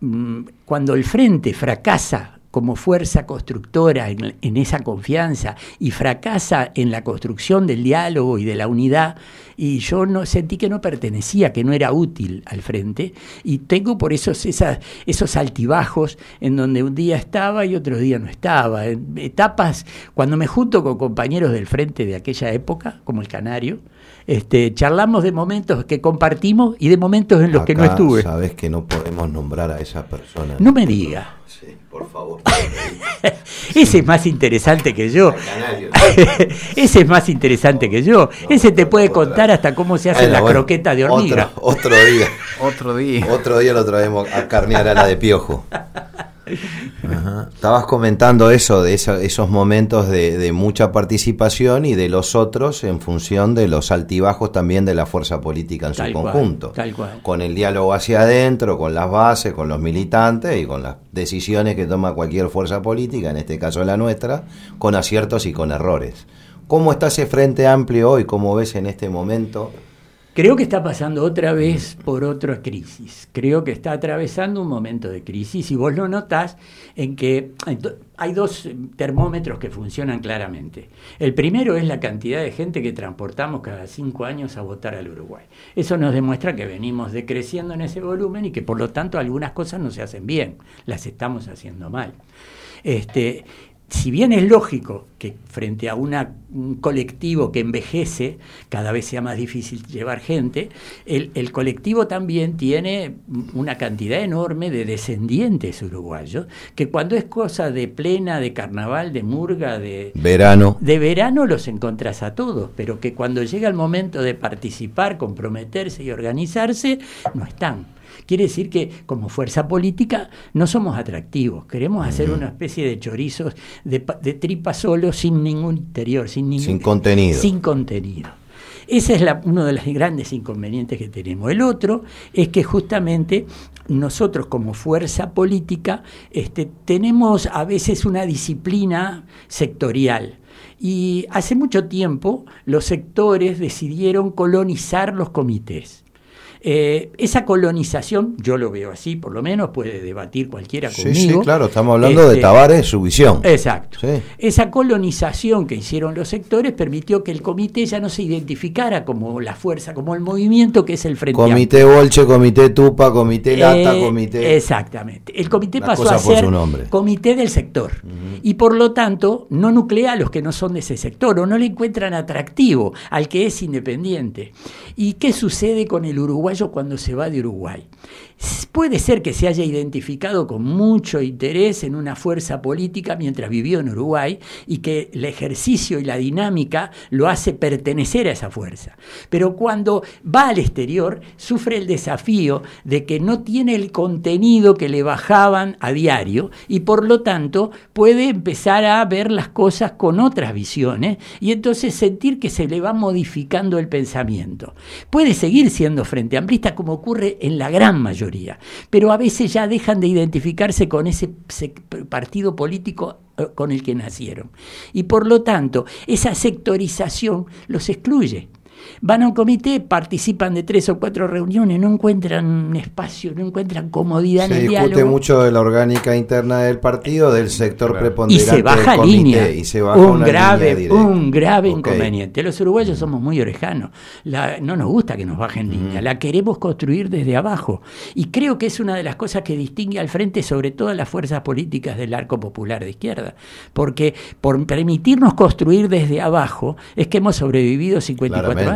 mm, cuando el frente fracasa como fuerza constructora en, esa confianza y fracasa en la construcción del diálogo y de la unidad, y yo no sentí que no pertenecía, que no era útil al frente, y tengo por esos, esas, esos altibajos en donde un día estaba y otro día no estaba, en etapas, cuando me junto con compañeros del frente de aquella época, como el Canario, este, charlamos de momentos que compartimos y de momentos en los que no estuve. Sabes que no podemos nombrar a esa persona. No me diga. Por favor. *laughs* Ese es más interesante que yo. *laughs* Ese es más interesante que yo. Ese te puede contar hasta cómo se hace la croqueta de hormiga. Otro, día. otro día. Otro día lo traemos a carnear a la de piojo. *laughs* Estabas comentando eso, de esos momentos de, mucha participación y de los otros en función de los altibajos también de la fuerza política en su conjunto. Con el diálogo hacia adentro, con las bases, con los militantes y con las decisiones que toma cualquier fuerza política, en este caso la nuestra, con aciertos y con errores. ¿Cómo está ese frente amplio hoy? ¿Cómo ves en este momento? Creo que está pasando otra vez por otra crisis. Creo que está atravesando un momento de crisis y vos lo notás en que hay dos termómetros que funcionan claramente. El primero es la cantidad de gente que transportamos cada cinco años a votar al Uruguay. Eso nos demuestra que venimos decreciendo en ese volumen y que por lo tanto algunas cosas no se hacen bien, las estamos haciendo mal. Este, si bien es lógico que frente a un colectivo que envejece, cada vez sea más difícil llevar gente, el, colectivo también tiene una cantidad enorme de descendientes uruguayos, que cuando es cosa de plena, de carnaval, de murga, de verano, de verano los encontrás a todos, pero que cuando llega el momento de participar, comprometerse y organizarse, no están. Quiere decir que como fuerza política no somos atractivos, queremos hacer una especie de chorizos de, tripa solo sin ningún interior, sin ningún sin contenido. Sin contenido. Ese es uno de los grandes inconvenientes que tenemos. El otro es que justamente nosotros como fuerza política este, tenemos a veces una disciplina sectorial. Y hace mucho tiempo los sectores decidieron colonizar los comités. Eh, esa colonización, yo lo veo así, por lo menos puede debatir cualquiera conmigo. Sí, sí, claro, estamos hablando de este, Tavares, su visión. Exacto. Esa colonización que hicieron los sectores permitió que el comité ya no se identificara como la fuerza, como el movimiento que es el Frente Comité Bolche, Comité Tupa, Comité Lata, eh, Comité... Exactamente. El comité pasó a ser comité del sector. Y por lo tanto no nuclea a los que no son de ese sector o no le encuentran atractivo al que es independiente. ¿Y qué sucede con el Uruguay? Cuando se va de Uruguay. Puede ser que se haya identificado con mucho interés en una fuerza política mientras vivió en Uruguay y que el ejercicio y la dinámica lo hace pertenecer a esa fuerza. Pero cuando va al exterior sufre el desafío de que no tiene el contenido que le bajaban a diario y por lo tanto puede empezar a ver las cosas con otras visiones y entonces sentir que se le va modificando el pensamiento. Puede seguir siendo frente amplista como ocurre en la gran mayoría pero a veces ya dejan de identificarse con ese partido político eh, con el que nacieron. Y por lo tanto, esa sectorización los excluye. Van a un comité, participan de tres o cuatro reuniones, no encuentran espacio, no encuentran comodidad Se en el discute diálogo. mucho de la orgánica interna del partido, del sector Claro. y preponderante se baja del comité, línea. y se baja un una grave, línea un grave inconveniente. Los uruguayos somos muy orejanos. La- no nos gusta que nos bajen línea. La queremos construir desde abajo. Y creo que es una de las cosas que distingue al frente sobre todas las fuerzas políticas del arco popular de izquierda. Porque por permitirnos construir desde abajo es que hemos sobrevivido 54 Claramente. años.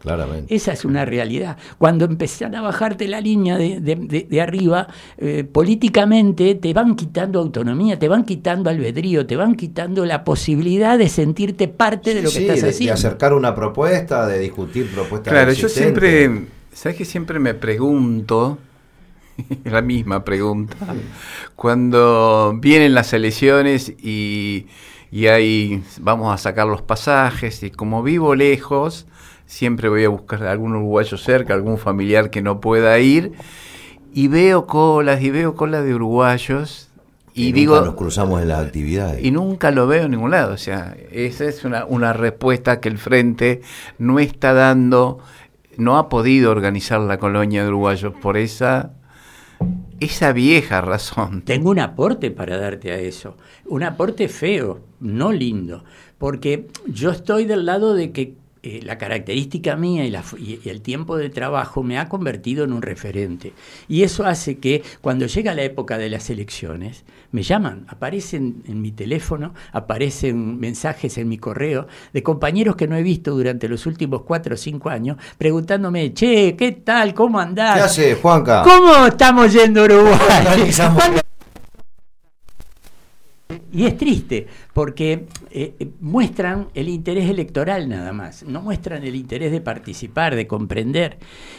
Claramente. Esa es una realidad. Cuando empezan a bajarte la línea de, de- de- de arriba, eh, políticamente te van quitando autonomía, te van quitando albedrío, te van quitando la posibilidad de sentirte parte de lo que Sí, estás de, de haciendo. acercar una propuesta, de discutir propuestas Claro, yo siempre, ¿sabes que siempre me pregunto, *laughs* la misma pregunta, cuando vienen las elecciones y, y ahí vamos a sacar los pasajes y como vivo lejos, siempre voy a buscar a algún uruguayo cerca, algún familiar que no pueda ir y veo colas y veo colas de uruguayos y, Y digo nunca nos cruzamos en las actividades. y nunca lo veo en ningún lado. O sea, esa es una, una respuesta que el Frente no está dando, no ha podido organizar la colonia de uruguayos por esa, esa vieja razón. Tengo un aporte para darte a eso. Un aporte feo, no lindo. Porque yo estoy del lado de que eh, la característica mía y, la y el tiempo de trabajo me ha convertido en un referente. Y eso hace que cuando llega la época de las elecciones, me llaman, aparecen en mi teléfono, aparecen mensajes en mi correo de compañeros que no he visto durante los últimos cuatro o cinco años, preguntándome, che, ¿qué tal? ¿Cómo andás? ¿Qué hace, Juanca? ¿Cómo estamos yendo a Uruguay? *laughs* Organizamos. ¿Cuándo- Y es triste, porque eh, eh, muestran el interés electoral nada más, no muestran el interés de participar, de comprender.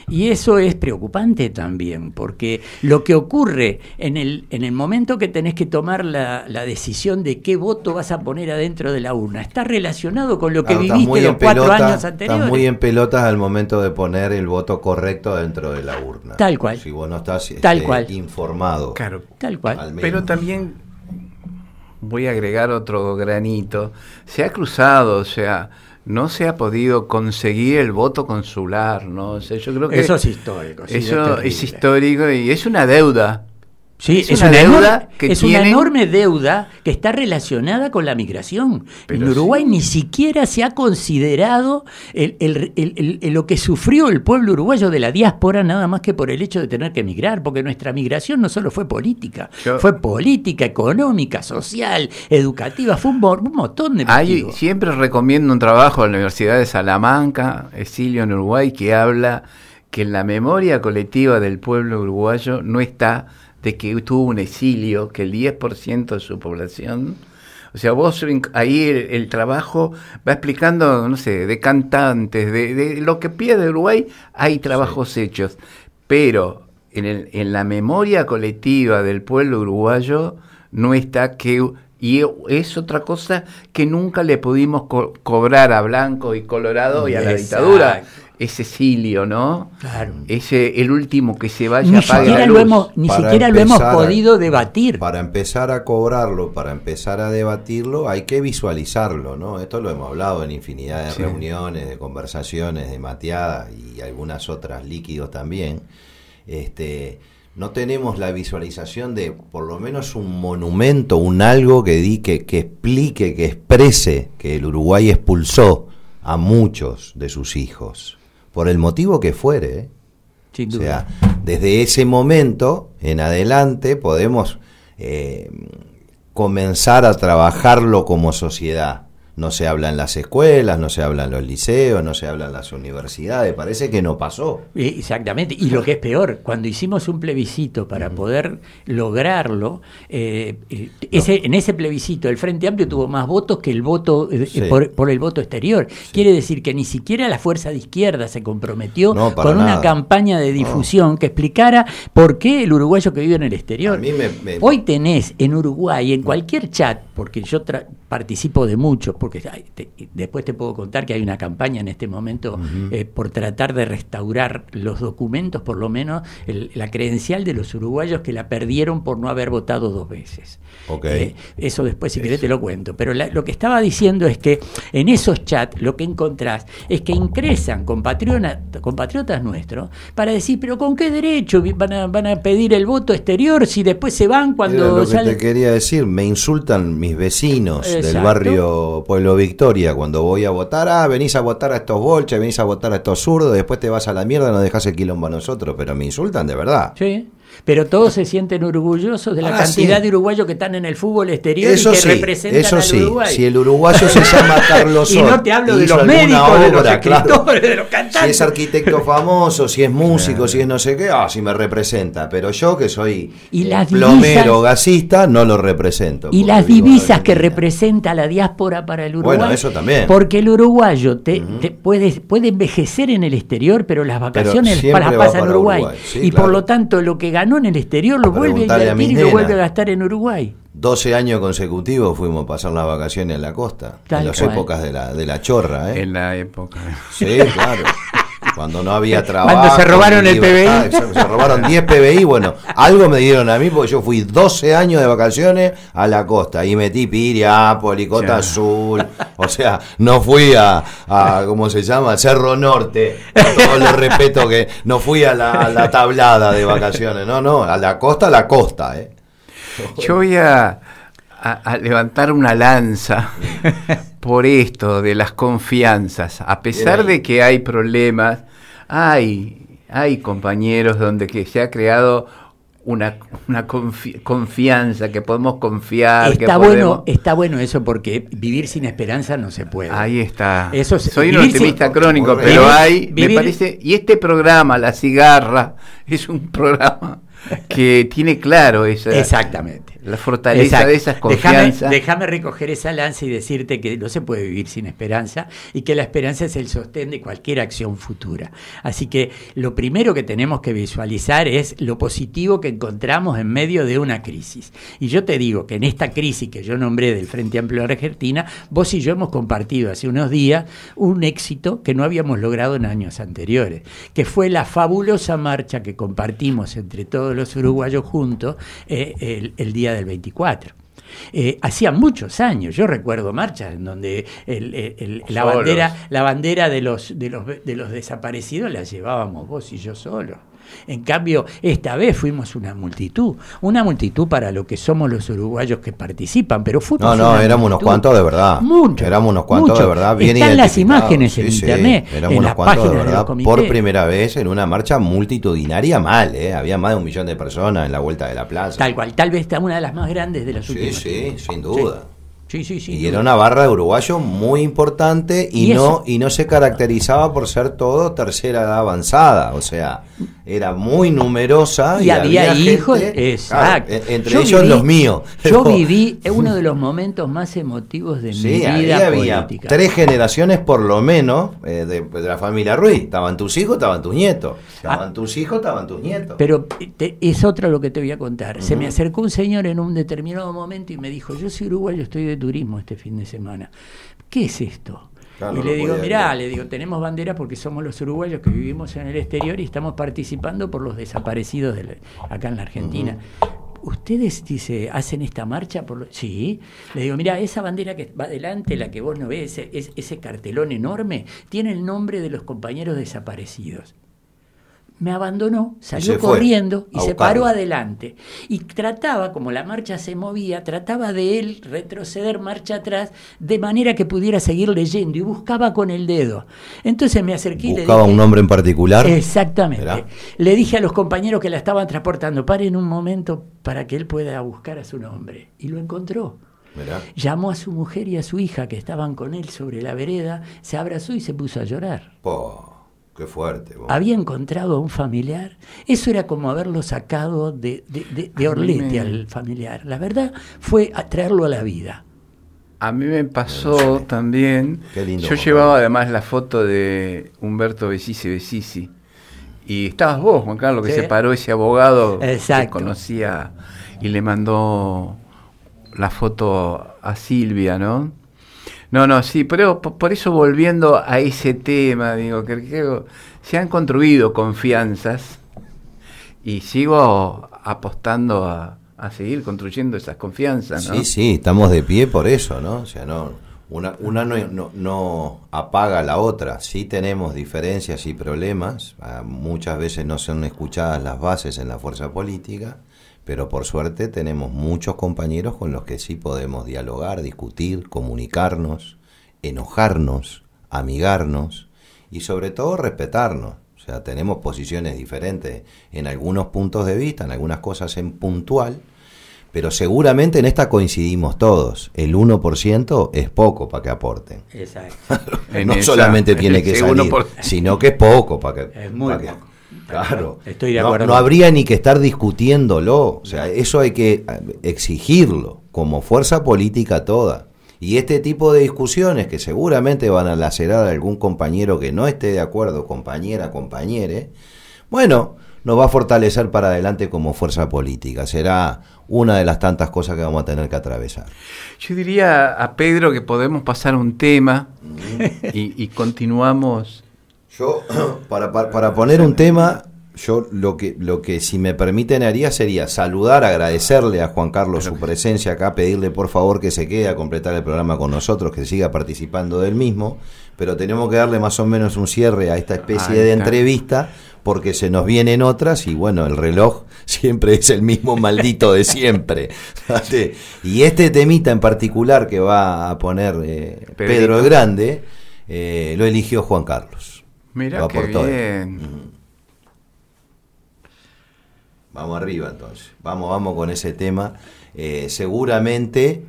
Y eso es preocupante también, porque lo que ocurre en el, en el momento que tenés que tomar la, la decisión de qué voto vas a poner adentro de la urna, está relacionado con lo que Claro, estás viviste los cuatro pelota, años estás anteriores. muy en pelotas al momento de poner el voto correcto dentro de la urna. Tal cual. Si vos no estás Tal este, cual. informado. Claro, Tal cual. Pero también voy a agregar otro granito. Se ha cruzado, o sea, no se ha podido conseguir el voto consular, ¿no? O sea, yo creo que Eso es histórico. sí, eso es histórico y es una deuda. Sí, Es es, una una, deuda enorme, que es una enorme deuda que está relacionada con la migración. Pero en Uruguay sí. ni siquiera se ha considerado el- el- el- el- el- lo que sufrió el pueblo uruguayo de la diáspora nada más que por el hecho de tener que emigrar, porque nuestra migración no solo fue política, Yo- fue política, económica, social, educativa, fue un, mo- un montón de Hay, siempre recomiendo un trabajo de la Universidad de Salamanca, Exilio en Uruguay, que habla que en la memoria colectiva del pueblo uruguayo no está de que tuvo un exilio, que el 10% de su población... O sea, vos ahí el, el trabajo va explicando, no sé, de cantantes, de, de lo que pide Uruguay, hay trabajos hechos. Pero en, el, en la memoria colectiva del pueblo uruguayo no está que... Y es otra cosa que nunca le pudimos co- cobrar a Blanco y Colorado y a la Exacto. dictadura. Ese exilio, ¿no? Claro. Ese, el último que se vaya Ni apague la siquiera, luz. lo hemos, ni Para siquiera lo hemos empezar a- podido debatir. Para empezar a cobrarlo, para empezar a debatirlo, hay que visualizarlo, ¿no? Esto lo hemos hablado en infinidad de Sí. reuniones, de conversaciones, de mateadas y algunas otras líquidos también. Este, no tenemos la visualización de por lo menos un monumento, un algo que, di, que, que explique, que exprese que el Uruguay expulsó a muchos de sus hijos, por el motivo que fuere. ¿eh? O sea, desde ese momento en adelante podemos eh, comenzar a trabajarlo como sociedad. No se habla en las escuelas, no se habla en los liceos, no se habla en las universidades. Parece que no pasó. Eh, Exactamente, y lo que es peor, cuando hicimos un plebiscito para poder lograrlo, eh, eh, ese, en ese plebiscito el Frente Amplio tuvo más votos que el voto eh, Sí. por, por el voto exterior. Quiere decir que ni siquiera la fuerza de izquierda se comprometió No, con una campaña de difusión que explicara por qué el uruguayo que vive en el exterior. Me- me- Hoy tenés en Uruguay, en cualquier chat, porque yo tra- participo de muchos, porque después te puedo contar que hay una campaña en este momento eh, por tratar de restaurar los documentos, por lo menos la credencial de los uruguayos que la perdieron por no haber votado dos veces. Okay. eso después, si querés, te lo cuento. Pero lo que estaba diciendo es que en esos chats lo que encontrás es que ingresan compatriotas nuestros para decir, pero ¿con qué derecho van a, van a pedir el voto exterior si después se van cuando lo que te quería decir, me insultan mis vecinos del barrio Pueblo Victoria cuando voy a votar, ah, venís a votar a estos bolches, venís a votar a estos zurdos, después te vas a la mierda, no dejas el quilombo a nosotros, pero me insultan de verdad. Sí pero todos se sienten orgullosos de la ah, cantidad de uruguayos que están en el fútbol exterior y que sí, representan eso al sí. Uruguay. Si el uruguayo se llama *laughs* Carlos Y no te hablo de los médicos, de los escritores, de los cantantes. Si es arquitecto *laughs* famoso, si es músico, si es no sé qué, ah, si me representa. Pero yo que soy y plomero, gasista, no lo represento. Y las divisas que representa la diáspora para el Uruguay. Bueno, eso también. Porque el uruguayo te, puede, puede envejecer en el exterior, pero las vacaciones las pasa en Uruguay. y por lo tanto, lo que ganó en el exterior lo vuelve a y lo vuelve a gastar en Uruguay. 12 años consecutivos fuimos a pasar las vacaciones en la costa, en las épocas de la, de la chorra. ¿eh? En la época. Sí, *laughs* claro. Cuando no había trabajo. Cuando se robaron el PBI. se, robaron 10 PBI. Bueno, algo me dieron a mí porque yo fui 12 años de vacaciones a la costa y metí Piria, Policota Azul. O sea, no fui a, a, ¿cómo se llama? Cerro Norte. Con todo el respeto que no fui a la, a la tablada de vacaciones. No, no, a la costa, a la costa. ¿eh? Yo voy a, a, levantar una lanza *laughs* por esto de las confianzas. A pesar de que hay problemas, hay, hay compañeros donde que se ha creado una, una confianza, que podemos confiar. Está, bueno, está bueno eso porque vivir sin esperanza no se puede. Ahí está. Eso Soy un optimista crónico, pero hay, me parece, y este programa, La Cigarra, *laughs* es un programa que tiene claro esa, Exactamente. La fortaleza de esas confianzas. Déjame, recoger esa lanza y decirte que no se puede vivir sin esperanza y que la esperanza es el sostén de cualquier acción futura. Así que lo primero que tenemos que visualizar es lo positivo que encontramos en medio de una crisis. Y yo te digo que en esta crisis que yo nombré del Frente Amplio de Argentina, vos y yo hemos compartido hace unos días un éxito que no habíamos logrado en años anteriores, que fue la fabulosa marcha que compartimos entre todos los uruguayos juntos eh, el, día del 24. Eh, hacía muchos años, yo recuerdo marchas en donde la, bandera, la bandera de los, de, los, de los desaparecidos la llevábamos vos y yo solo. En cambio, esta vez fuimos una multitud, una multitud para lo que somos los uruguayos que participan, pero fuimos No, no, éramos unos cuantos de verdad. Muchos. Éramos unos cuantos de verdad. Bien Están las imágenes en internet, éramos unos cuantos de verdad. por primera vez en una marcha multitudinaria mal, ¿eh? Había más de un millón de personas en la vuelta de la plaza. Tal cual, tal vez una de las más grandes de las últimas. Sí, sí, sin duda. Sí, sí, sí. Y era una barra de uruguayo muy importante y, no y no se caracterizaba por ser todo tercera edad avanzada, o sea, era muy numerosa y, había, hijos, exacto. E-, entre ellos los míos. Yo viví uno de los momentos más emotivos de mi vida había Tres generaciones por lo menos eh, de, la familia Ruiz. Estaban tus hijos, estaban tus nietos. Estaban ah. tus hijos, estaban tus nietos. Pero es otro lo que te voy a contar. Se me acercó un señor en un determinado momento y me dijo, yo soy uruguayo, estoy de turismo este fin de semana. ¿Qué es esto? y le digo, mirá, le digo, tenemos bandera porque somos los uruguayos que vivimos en el exterior y estamos participando por los desaparecidos de acá en la Argentina. ¿Ustedes, dice, hacen esta marcha? por Sí. Le digo, mira, esa bandera que va adelante, la que vos no ves, ese, ese cartelón enorme, tiene el nombre de los compañeros desaparecidos me abandonó, salió corriendo y se paró adelante. Y trataba, como la marcha se movía, trataba de él retroceder marcha atrás de manera que pudiera seguir leyendo y buscaba con el dedo. Entonces me acerqué y le dije... un nombre en particular? Exactamente. Le dije a los compañeros que la estaban transportando, paren un momento para que él pueda buscar a su nombre. Y lo encontró. Llamó a su mujer y a su hija que estaban con él sobre la vereda, se abrazó y se puso a llorar. Qué fuerte. Había encontrado a un familiar. Eso era como haberlo sacado de, de, Orlete al familiar. La verdad fue traerlo a la vida. A mí me pasó también. Yo llevaba además la foto de Humberto Besisi Besisi. Y estabas vos, Juan Carlos, que se paró ese abogado que conocía y le mandó la foto a Silvia, ¿no? No, no, sí, pero por eso volviendo a ese tema, digo, que, se han construido confianzas y sigo apostando a, seguir construyendo esas confianzas, ¿no? Sí, sí, estamos de pie por eso, ¿no? O sea, no, una, una no, no, apaga la otra. Sí tenemos diferencias y problemas. Ah, muchas veces no son escuchadas las bases en la fuerza política, pero por suerte tenemos muchos compañeros con los que sí podemos dialogar, discutir, comunicarnos, enojarnos, amigarnos y sobre todo respetarnos. O sea, tenemos posiciones diferentes en algunos puntos de vista, en algunas cosas en puntual, pero seguramente en esta coincidimos todos. El 1% es poco para que aporten. Exacto. *laughs* no solamente tiene que *laughs* salir, sino que es poco para que... Es muy Claro. Estoy de acuerdo. No, habría ni que estar discutiéndolo. O sea, eso hay que eh, exigirlo como fuerza política toda. Y este tipo de discusiones que seguramente van a lacerar a algún compañero que no esté de acuerdo, compañera, compañere, bueno, nos va a fortalecer para adelante como fuerza política. Será una de las tantas cosas que vamos a tener que atravesar. Yo diría a Pedro que podemos pasar un tema y, continuamos. Yo, *clears throat* para, para, poner un tema, yo lo que, lo que si me permiten haría sería saludar, agradecerle a Juan Carlos su presencia acá, pedirle por favor que se quede a completar el programa con nosotros, que siga participando del mismo, pero tenemos que darle más o menos un cierre a esta especie de entrevista porque se nos vienen otras y bueno, el reloj *laughs* siempre es el mismo maldito de siempre. *laughs* y este temita en particular que va a poner eh, Pedro el Grande, eh, lo eligió Juan Carlos. Mira qué bien. Vamos arriba entonces, vamos, vamos con ese tema. Eh, seguramente,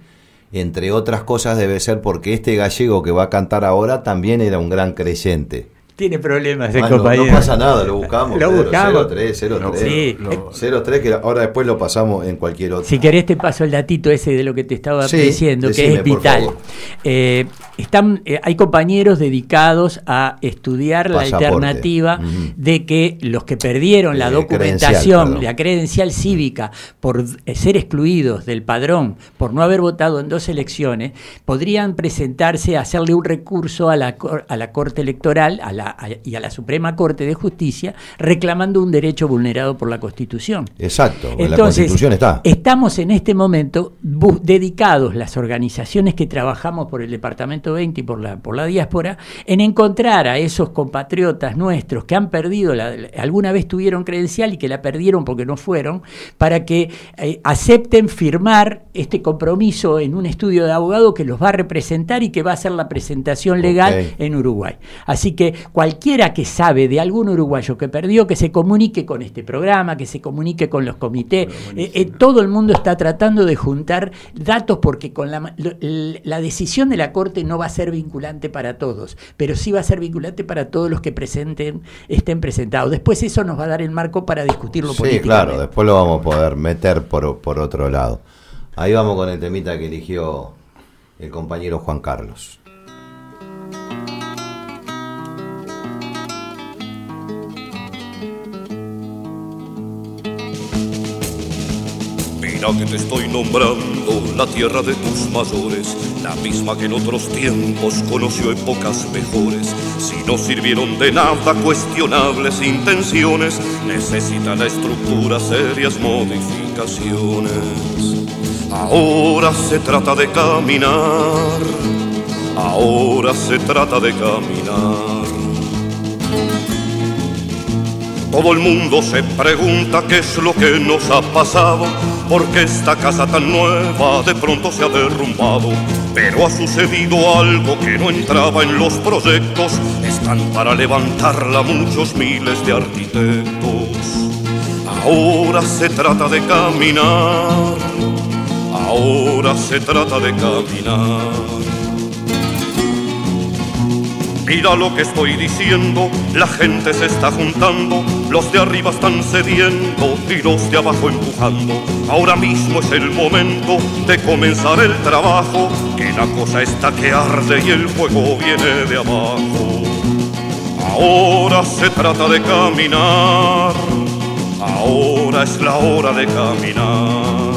entre otras cosas, debe ser porque este gallego que va a cantar ahora también era un gran creyente tiene problemas de compañero. No pasa nada, lo buscamos. *laughs* lo buscamos. 03, 03. 03, que ahora después lo pasamos en cualquier otro. Si querés te paso el datito ese de lo que te estaba diciendo, que es vital. Eh, están, eh, hay compañeros dedicados a estudiar la alternativa de que los que perdieron la documentación, la credencial cívica, por eh, ser excluidos del padrón, por no haber votado en dos elecciones, podrían presentarse a hacerle un recurso a la, a la Corte Electoral, a la y a la Suprema Corte de Justicia reclamando un derecho vulnerado por la Constitución. Exacto, Entonces, la Constitución está. Estamos en este momento dedicados, las organizaciones que trabajamos por el Departamento 20 y por la, por la diáspora, en encontrar a esos compatriotas nuestros que han perdido, la, alguna vez tuvieron credencial y que la perdieron porque no fueron, para que eh, acepten firmar este compromiso en un estudio de abogado que los va a representar y que va a hacer la presentación legal en Uruguay. Así que cualquiera que sabe de algún uruguayo que perdió, que se comunique con este programa, que se comunique con los comités. Eh, eh, todo el mundo está tratando de juntar datos porque con la, la, decisión de la Corte no va a ser vinculante para todos, pero sí va a ser vinculante para todos los que presenten, estén presentados. Después eso nos va a dar el marco para discutirlo sí, claro, después lo vamos a poder meter por, por otro lado. Ahí vamos con el temita que eligió el compañero Juan Carlos. Que te estoy nombrando la tierra de tus mayores, la misma que en otros tiempos conoció épocas mejores. Si no sirvieron de nada cuestionables intenciones, necesita la estructura serias modificaciones. Ahora se trata de caminar, ahora se trata de caminar. Todo el mundo se pregunta qué es lo que nos ha pasado porque esta casa tan nueva de pronto se ha derrumbado. Pero ha sucedido algo que no entraba en los proyectos, están para levantarla muchos miles de arquitectos. Ahora se trata de caminar, ahora se trata de caminar. Mira lo que estoy diciendo, la gente se está juntando, los de arriba están cediendo y los de abajo empujando. Ahora mismo es el momento de comenzar el trabajo, que la cosa está que arde y el fuego viene de abajo. Ahora se trata de caminar, ahora es la hora de caminar.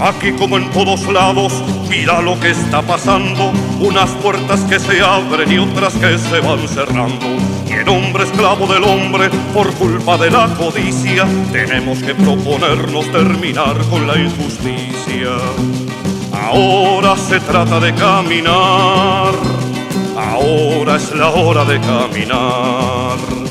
Aquí como en todos lados Mira lo que está pasando, unas puertas que se abren y otras que se van cerrando. Hombre esclavo del hombre, por culpa de la codicia, tenemos que proponernos terminar con la injusticia. Ahora se trata de caminar, ahora es la hora de caminar.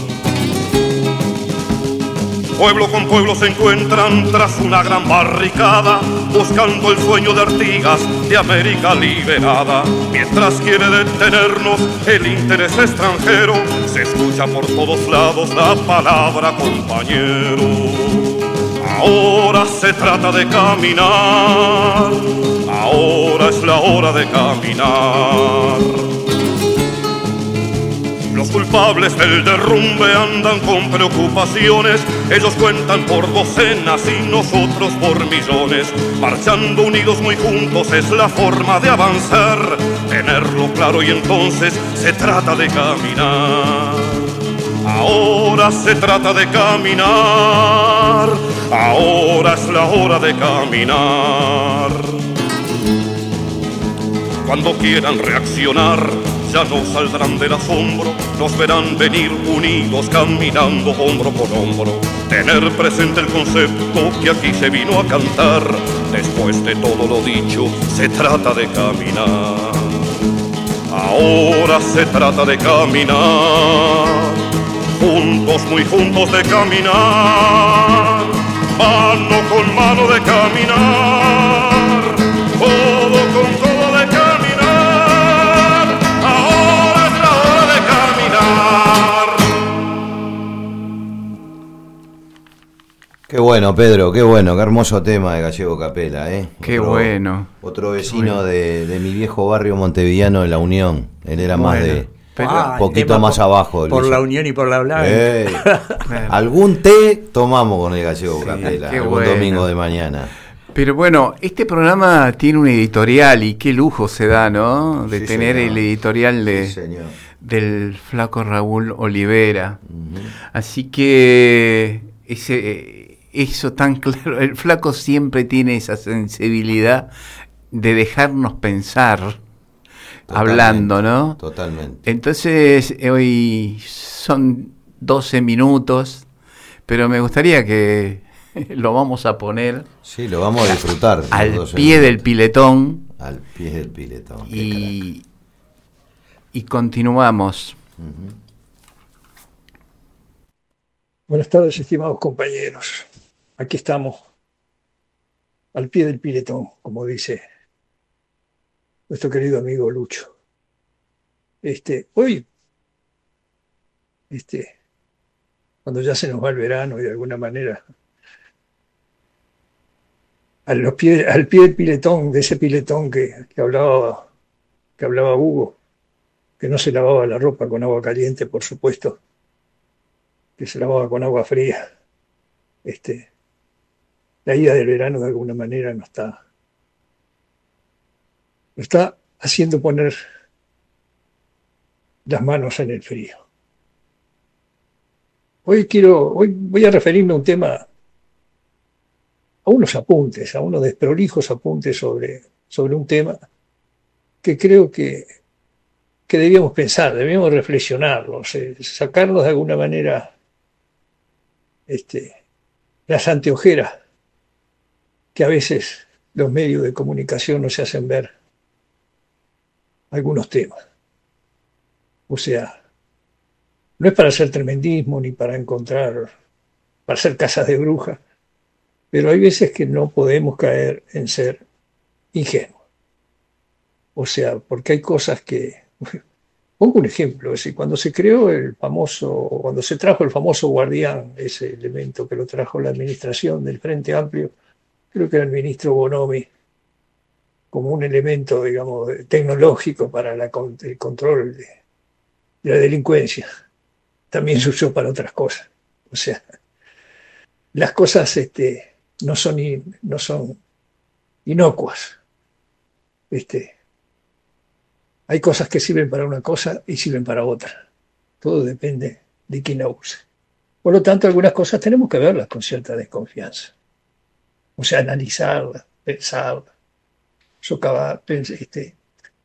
Pueblo con pueblo se encuentran tras una gran barricada, buscando el sueño de Artigas de América liberada. Mientras quiere detenernos el interés extranjero, se escucha por todos lados la palabra compañero. Ahora se trata de caminar, ahora es la hora de caminar. Culpables del derrumbe andan con preocupaciones, ellos cuentan por docenas y nosotros por millones. Marchando unidos muy juntos es la forma de avanzar, tenerlo claro y entonces se trata de caminar. Ahora se trata de caminar, ahora es la hora de caminar. Cuando quieran reaccionar, ya no saldrán del asombro, nos verán venir unidos caminando hombro por hombro. Tener presente el concepto que aquí se vino a cantar, después de todo lo dicho, se trata de caminar. Ahora se trata de caminar, juntos, muy juntos de caminar, mano con mano de caminar, Qué bueno, Pedro, qué bueno, qué hermoso tema de Gallego Capela, ¿eh? Qué bueno. Otro vecino De, de, mi viejo barrio montevillano de La Unión. Él era más de. Ah, un poquito más por- abajo. Por Luis. la Unión y por la Blanca. Eh, *laughs* algún té tomamos con el Gallego Sí, Capela, qué algún bueno. domingo de mañana. Pero bueno, este programa tiene un editorial y qué lujo se da, ¿no? De Sí, tener señor. el editorial de, Sí, señor. del flaco Raúl Olivera. Así que ese, eh, eso tan *laughs* claro, el flaco siempre tiene esa sensibilidad de dejarnos pensar hablando, ¿no? Totalmente. Entonces, eh, hoy son 12 minutos, pero me gustaría que *laughs* lo vamos a poner Sí, lo vamos a disfrutar. al pie del piletón Al pie del piletón. y, y continuamos. crack. Ujú. Buenas tardes, estimados compañeros. Aquí estamos, al pie del piletón, como dice nuestro querido amigo Lucho. Este, hoy, este, cuando ya se nos va el verano y de alguna manera, a los pies- al pie del piletón, de ese piletón que, que hablaba, que hablaba Hugo, que no se lavaba la ropa con agua caliente, por supuesto, que se lavaba con agua fría. Este, la ida del verano de alguna manera nos está, nos está haciendo poner las manos en el frío. Hoy quiero, hoy voy a referirme a un tema, a unos apuntes, a unos desprolijos apuntes sobre, sobre un tema que creo que, que debíamos pensar, debíamos reflexionarlos, sacarlos de alguna manera este, las anteojeras que a veces los medios de comunicación nos hacen ver algunos temas. O sea, no es para hacer tremendismo ni para encontrar, para hacer casas de brujas, pero hay veces que no podemos caer en ser ingenuos. O sea, porque hay cosas que... *laughs* Pongo un ejemplo, es cuando se creó el famoso, cuando se trajo el famoso guardián, ese elemento que lo trajo la administración del Frente Amplio, creo que era el ministro Bonomi, como un elemento, digamos, tecnológico para el control de, la delincuencia. También se usó para otras cosas. O sea, las cosas este, no, son in- no son inocuas. Este, hay cosas que sirven para una cosa y sirven para otra. Todo depende de quién la use. Por lo tanto, algunas cosas tenemos que verlas con cierta desconfianza. O sea, analizarlas, pensarlas. socava, este,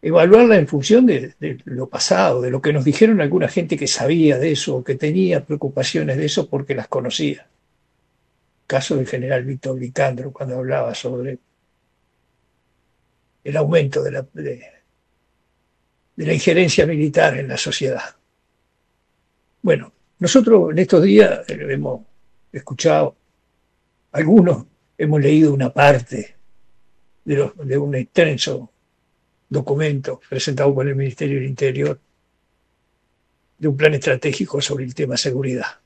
evaluarla en función de, lo pasado, de lo que nos dijeron alguna gente que sabía de eso o que tenía preocupaciones de eso porque las conocía. Caso del general Víctor Vicandro cuando hablaba sobre el aumento de la, de la injerencia militar en la sociedad. Bueno, nosotros en estos días hemos escuchado, algunos hemos leído una parte de, un extenso documento presentado por el Ministerio del Interior de un plan estratégico sobre el tema seguridad.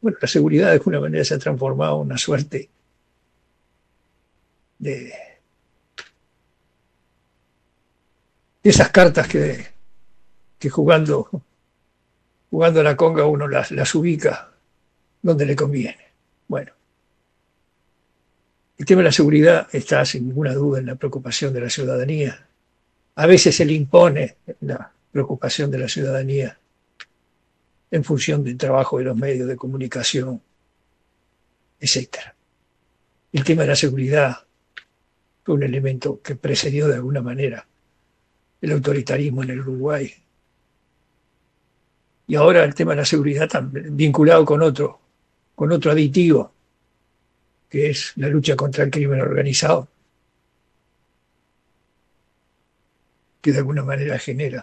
Bueno, la seguridad de alguna manera se ha transformado en una suerte de, esas cartas que, que jugando, jugando a la conga uno las, las ubica donde le conviene. Bueno, el tema de la seguridad está sin ninguna duda en la preocupación de la ciudadanía a veces se le impone la preocupación de la ciudadanía en función del trabajo de los medios de comunicación, etc. El tema de la seguridad fue un elemento que precedió de alguna manera el autoritarismo en el Uruguay. Y ahora el tema de la seguridad vinculado con otro, con otro aditivo, que es la lucha contra el crimen organizado. que de alguna manera genera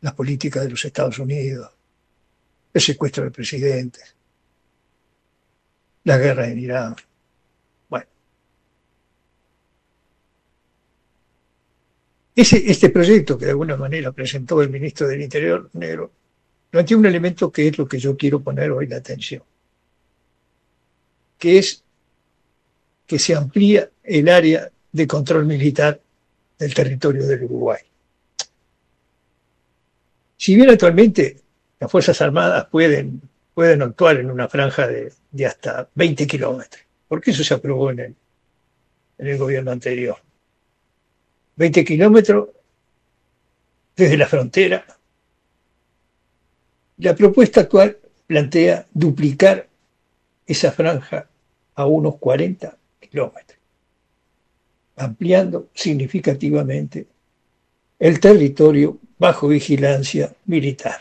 las políticas de los Estados Unidos, el secuestro del presidente, la guerra en Irán. Bueno. Ese, este proyecto que de alguna manera presentó el ministro del Interior negro plantea un elemento que es lo que yo quiero poner hoy la atención, que es que se amplía el área de control militar del territorio del Uruguay. Si bien actualmente las Fuerzas Armadas pueden, pueden actuar en una franja de, de hasta 20 kilómetros, porque eso se aprobó en el, en el gobierno anterior. 20 kilómetros desde la frontera. La propuesta actual plantea duplicar esa franja a unos 40 kilómetros ampliando significativamente el territorio bajo vigilancia militar.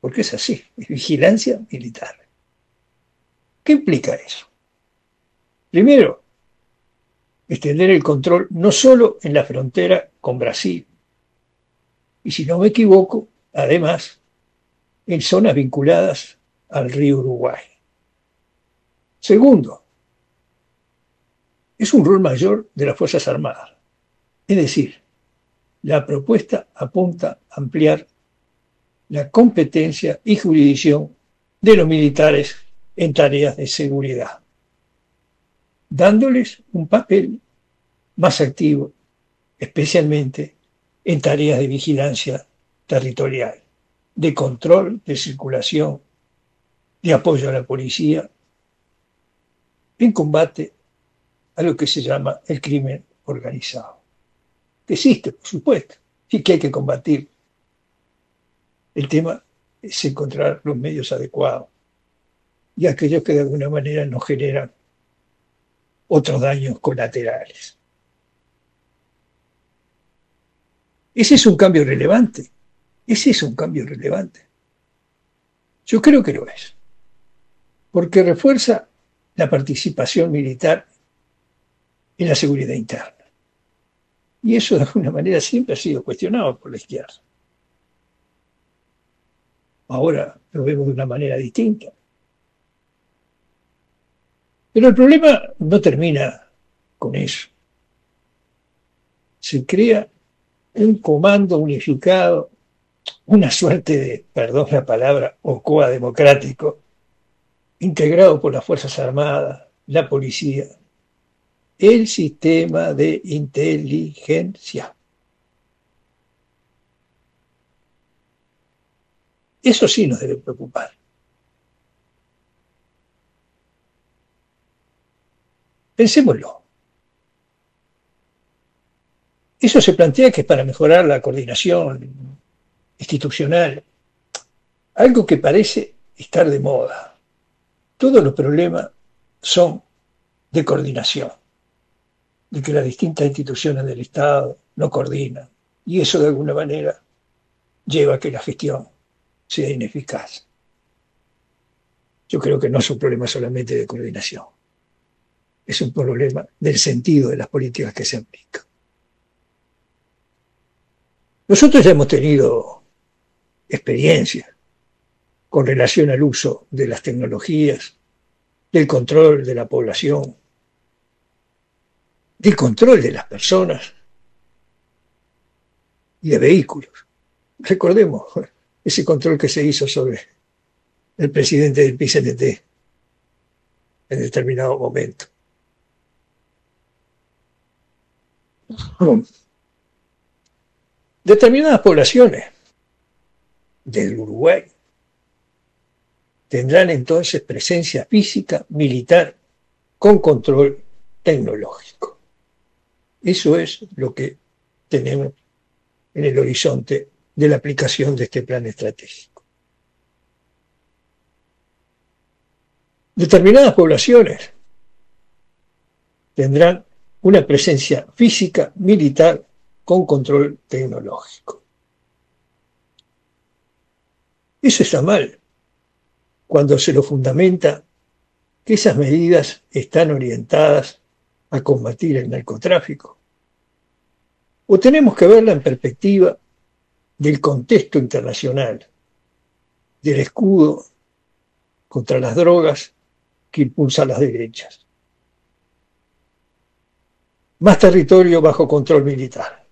Porque es así, es vigilancia militar. ¿Qué implica eso? Primero, extender el control no solo en la frontera con Brasil, y si no me equivoco, además, en zonas vinculadas al río Uruguay. Segundo, es un rol mayor de las Fuerzas Armadas. Es decir, la propuesta apunta a ampliar la competencia y jurisdicción de los militares en tareas de seguridad, dándoles un papel más activo, especialmente en tareas de vigilancia territorial, de control de circulación, de apoyo a la policía, en combate a lo que se llama el crimen organizado. Que existe, por supuesto, y que hay que combatir. El tema es encontrar los medios adecuados y aquellos que de alguna manera nos generan otros daños colaterales. Ese es un cambio relevante. Ese es un cambio relevante. Yo creo que lo es. Porque refuerza la participación militar en la seguridad interna. Y eso de alguna manera siempre ha sido cuestionado por la izquierda. Ahora lo vemos de una manera distinta. Pero el problema no termina con eso. Se crea un comando unificado, una suerte de, perdón la palabra, OCOA democrático, integrado por las Fuerzas Armadas, la policía, el sistema de inteligencia. Eso sí nos debe preocupar. Pensémoslo. Eso se plantea que es para mejorar la coordinación institucional, algo que parece estar de moda. Todos los problemas son de coordinación de que las distintas instituciones del Estado no coordinan y eso de alguna manera lleva a que la gestión sea ineficaz. Yo creo que no es un problema solamente de coordinación, es un problema del sentido de las políticas que se aplican. Nosotros ya hemos tenido experiencia con relación al uso de las tecnologías, del control de la población, del control de las personas y de vehículos. Recordemos ese control que se hizo sobre el presidente del PCNT en determinado momento. Determinadas poblaciones del Uruguay tendrán entonces presencia física militar con control tecnológico. Eso es lo que tenemos en el horizonte de la aplicación de este plan estratégico. Determinadas poblaciones tendrán una presencia física militar con control tecnológico. Eso está mal cuando se lo fundamenta que esas medidas están orientadas a combatir el narcotráfico. O tenemos que verla en perspectiva del contexto internacional, del escudo contra las drogas que impulsa las derechas. Más territorio bajo control militar,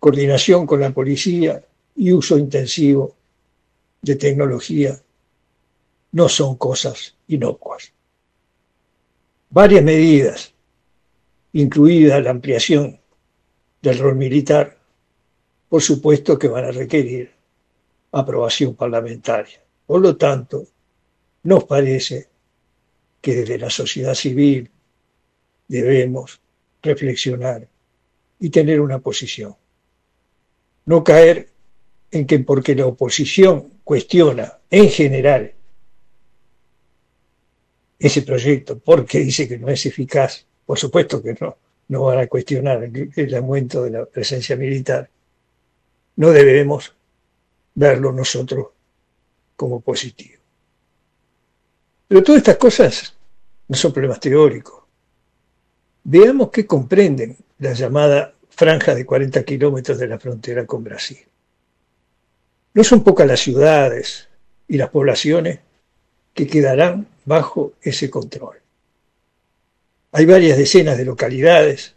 coordinación con la policía y uso intensivo de tecnología no son cosas inocuas. Varias medidas, incluida la ampliación del rol militar, por supuesto que van a requerir aprobación parlamentaria. Por lo tanto, nos parece que desde la sociedad civil debemos reflexionar y tener una posición. No caer en que porque la oposición cuestiona en general ese proyecto porque dice que no es eficaz, por supuesto que no, no van a cuestionar el, aumento de la presencia militar, no debemos verlo nosotros como positivo. Pero todas estas cosas no son problemas teóricos. Veamos qué comprenden la llamada franja de 40 kilómetros de la frontera con Brasil. No son pocas las ciudades y las poblaciones que quedarán bajo ese control. Hay varias decenas de localidades,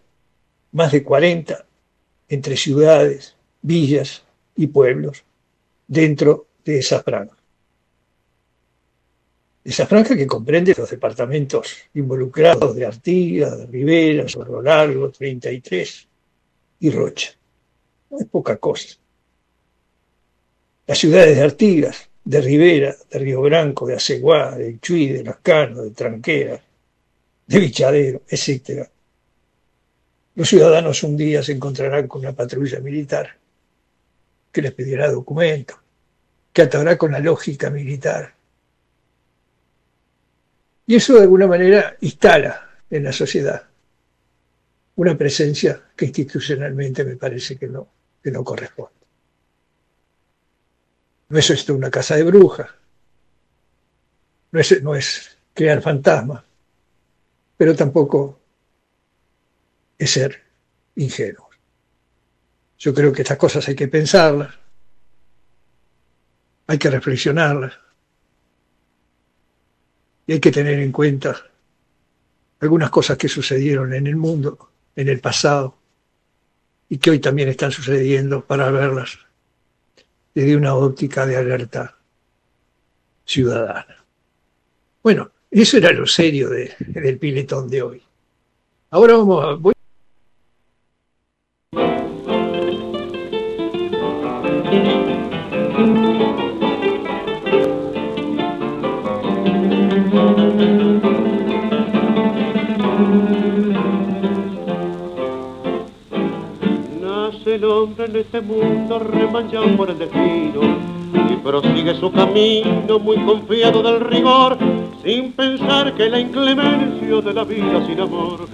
más de 40, entre ciudades, villas y pueblos, dentro de esa franja. Esa franja que comprende los departamentos involucrados de Artigas, de Rivera, Cerro Largo, 33 y Rocha. No es poca cosa. Las ciudades de Artigas, de Rivera, de Río Branco, de Aceguá, de Chuy, de Lascano, de Tranquera, de Bichadero, etc. Los ciudadanos un día se encontrarán con una patrulla militar que les pedirá documentos, que atará con la lógica militar. Y eso de alguna manera instala en la sociedad una presencia que institucionalmente me parece que no, que no corresponde. No es esto una casa de brujas, no es, no es crear fantasmas, pero tampoco es ser ingenuos. Yo creo que estas cosas hay que pensarlas, hay que reflexionarlas y hay que tener en cuenta algunas cosas que sucedieron en el mundo, en el pasado, y que hoy también están sucediendo para verlas desde una óptica de alerta ciudadana. Bueno, eso era lo serio del piletón de hoy. Ahora vamos a... hombre en este mundo remanchado por el destino. Y prosigue su camino muy confiado del rigor sin pensar que la inclemencia de la vida sin amor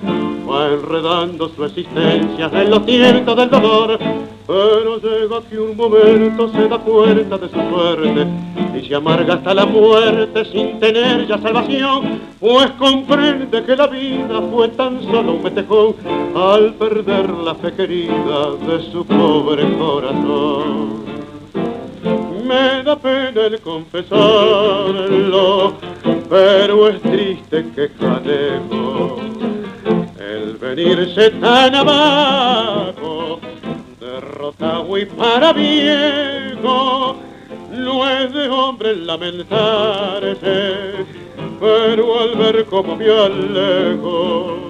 va enredando su existencia en los tientos del dolor. Pero llega que un momento se da cuenta de su suerte y se amarga hasta la muerte sin tener ya salvación, pues comprende que la vida fue tan solo un metejón al perder la fe querida de su pobre corazón. Me da pena el confesarlo, pero es triste que jaleo el venirse tan abajo, derrotado y para viejo, no es de hombre lamentarse, pero al ver cómo me alejo,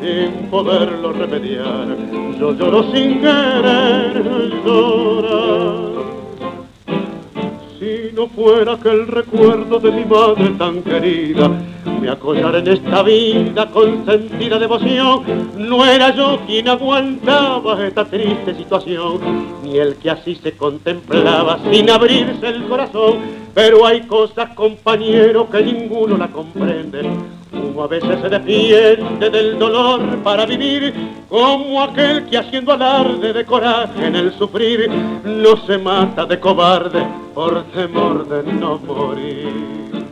sin poderlo remediar, yo lloro sin querer llorar si no fuera aquel recuerdo de mi madre tan querida, me acollara en esta vida con sentida devoción, no era yo quien aguantaba esta triste situación, ni el que así se contemplaba sin abrirse el corazón, pero hay cosas, compañero, que ninguno la comprende. Uno a veces se defiende del dolor para vivir, como aquel que haciendo alarde de coraje en el sufrir, no se mata de cobarde por temor de no morir.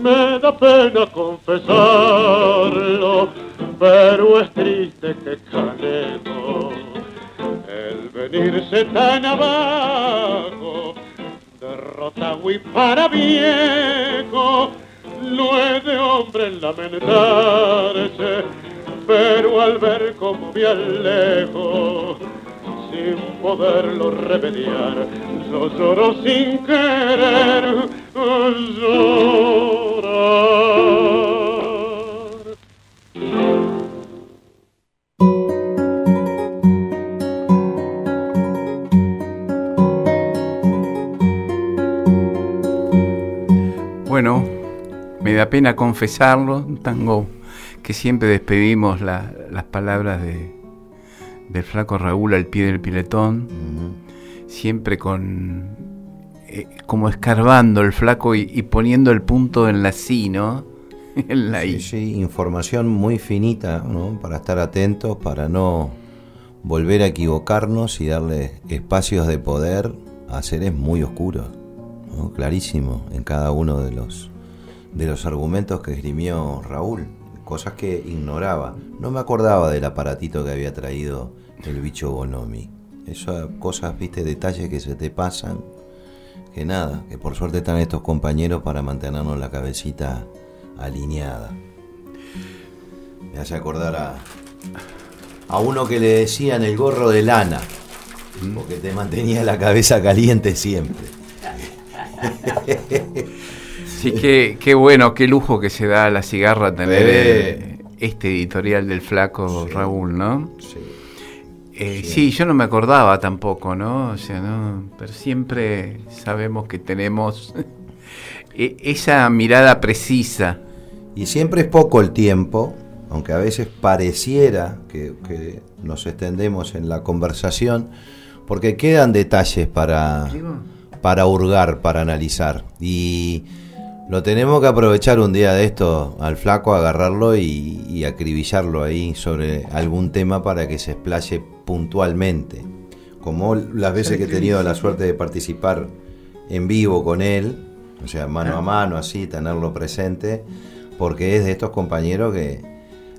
Me da pena confesarlo, pero es triste que canejo el venirse tan abajo, derrotado y para viejo, no es de hombre lamentarse, pero al ver cómo me alejo, sin poderlo remediar, yo lloro sin querer llorar. Pena confesarlo, un tango que siempre despedimos la- las palabras de, del flaco Raúl al pie del piletón, siempre con eh, como escarbando el flaco y, y poniendo el punto en la sí, ¿no? *laughs* en la Sí, I. sí, información muy finita, ¿no? Para estar atentos, para no volver a equivocarnos y darle espacios de poder a seres muy oscuros, ¿no? Clarísimo en cada uno de los de los argumentos que esgrimió Raúl, cosas que ignoraba. No me acordaba del aparatito que había traído el bicho Bonomi. Esas cosas, viste, detalles que se te pasan, que nada, que por suerte están estos compañeros para mantenernos la cabecita alineada. Me hace acordar a, a uno que le decían el gorro de lana, porque te mantenía la cabeza caliente siempre. *laughs* Sí, qué, qué bueno, qué lujo que se da a la cigarra tener Eh. este editorial del flaco Sí. Raúl, ¿no? Sí. Eh, sí, yo no me acordaba tampoco, ¿no? O sea, no, pero siempre sabemos que tenemos *laughs* e- esa mirada precisa. Y siempre es poco el tiempo, aunque a veces pareciera que, que nos extendemos en la conversación, porque quedan detalles para, para hurgar, para analizar. Y lo tenemos que aprovechar un día de esto al flaco, agarrarlo y, y acribillarlo ahí sobre algún tema para que se explaye puntualmente. Como las veces que he tenido la suerte de participar en vivo con él, o sea, mano a mano, así, tenerlo presente, porque es de estos compañeros que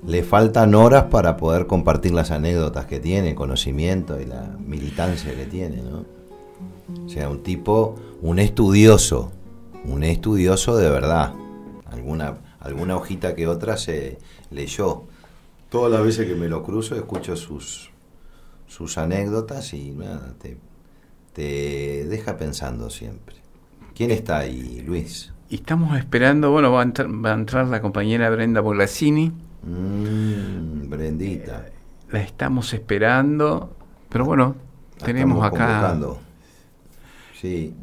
le faltan horas para poder compartir las anécdotas que tiene, conocimiento y la militancia que tiene, ¿no? O sea, un tipo, un estudioso, un estudioso de verdad. Alguna, alguna hojita que otra se leyó. Todas las veces que me lo cruzo escucho sus, sus anécdotas y nada, te, te deja pensando siempre. ¿Quién está ahí, Luis? Estamos esperando, bueno, va a entrar, va a entrar la compañera Brenda Bolasini, Mm, Brendita. la estamos esperando, pero bueno, La tenemos estamos acá, convocando. Sí,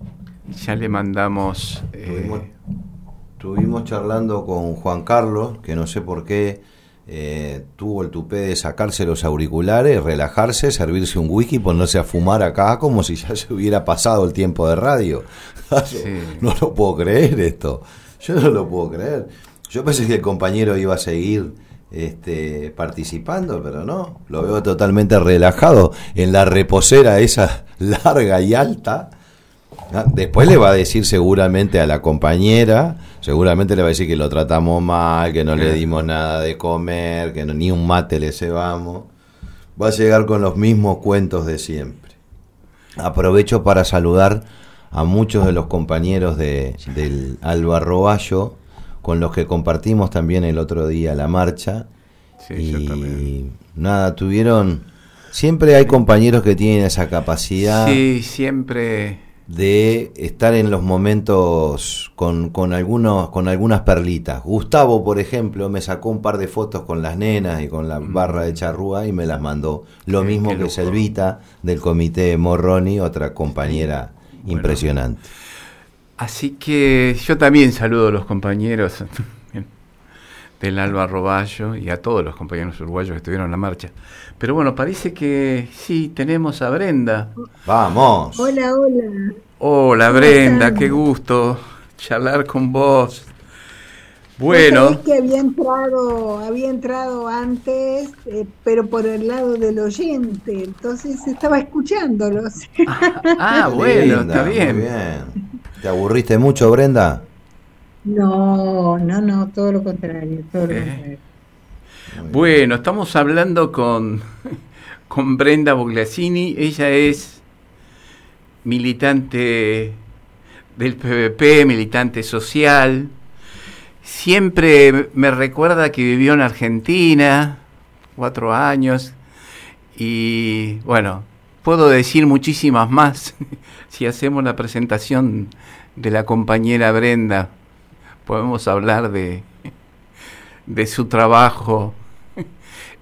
ya le mandamos... eh, Estuvimos, estuvimos charlando con Juan Carlos, que no sé por qué eh, tuvo el tupé de sacarse los auriculares, relajarse, servirse un whisky y ponerse a fumar acá como si ya se hubiera pasado el tiempo de radio. *laughs* Sí. No lo puedo creer esto. Yo no lo puedo creer. Yo pensé que el compañero iba a seguir este, participando, pero no, lo veo totalmente relajado en la reposera esa *laughs* larga y alta. Ah, Después le va a decir seguramente a la compañera, seguramente le va a decir que lo tratamos mal, que no le dimos nada de comer, que no, ni un mate le cebamos. Va a llegar con los mismos cuentos de siempre. Aprovecho para saludar a muchos de los compañeros de, del Alba Roballo, con los que compartimos también el otro día la marcha. Sí, yo y también. nada, tuvieron... Siempre hay compañeros que tienen esa capacidad Sí, siempre. De estar en los momentos con, con, algunos, con algunas perlitas. Gustavo, por ejemplo, me sacó un par de fotos con las nenas y con la barra de charrúa y me las mandó. Lo Qué- mismo qué que. Selvita del comité Morroni, otra compañera impresionante. Así que yo también saludo a los compañeros del Alba Roballo y a todos los compañeros uruguayos que estuvieron en la marcha. Pero bueno, parece que sí, tenemos a Brenda. Vamos. Hola, hola. Hola ¿Cómo Brenda, están? qué gusto charlar con vos. Bueno, sabés que había entrado, había entrado antes, eh, pero por el lado del oyente, entonces estaba escuchándolos. *laughs* ah, Qué bueno, linda, está muy bien. bien. ¿Te aburriste mucho, Brenda? No, no, no, todo lo contrario, todo lo Eh. contrario. Bueno, estamos hablando con, *laughs* con Brenda Bogliasini. Ella es militante del PVP, militante social. Siempre me recuerda que vivió en Argentina, cuatro años. Y bueno, puedo decir muchísimas más *laughs* si hacemos la presentación de la compañera Brenda. Podemos hablar de, de su trabajo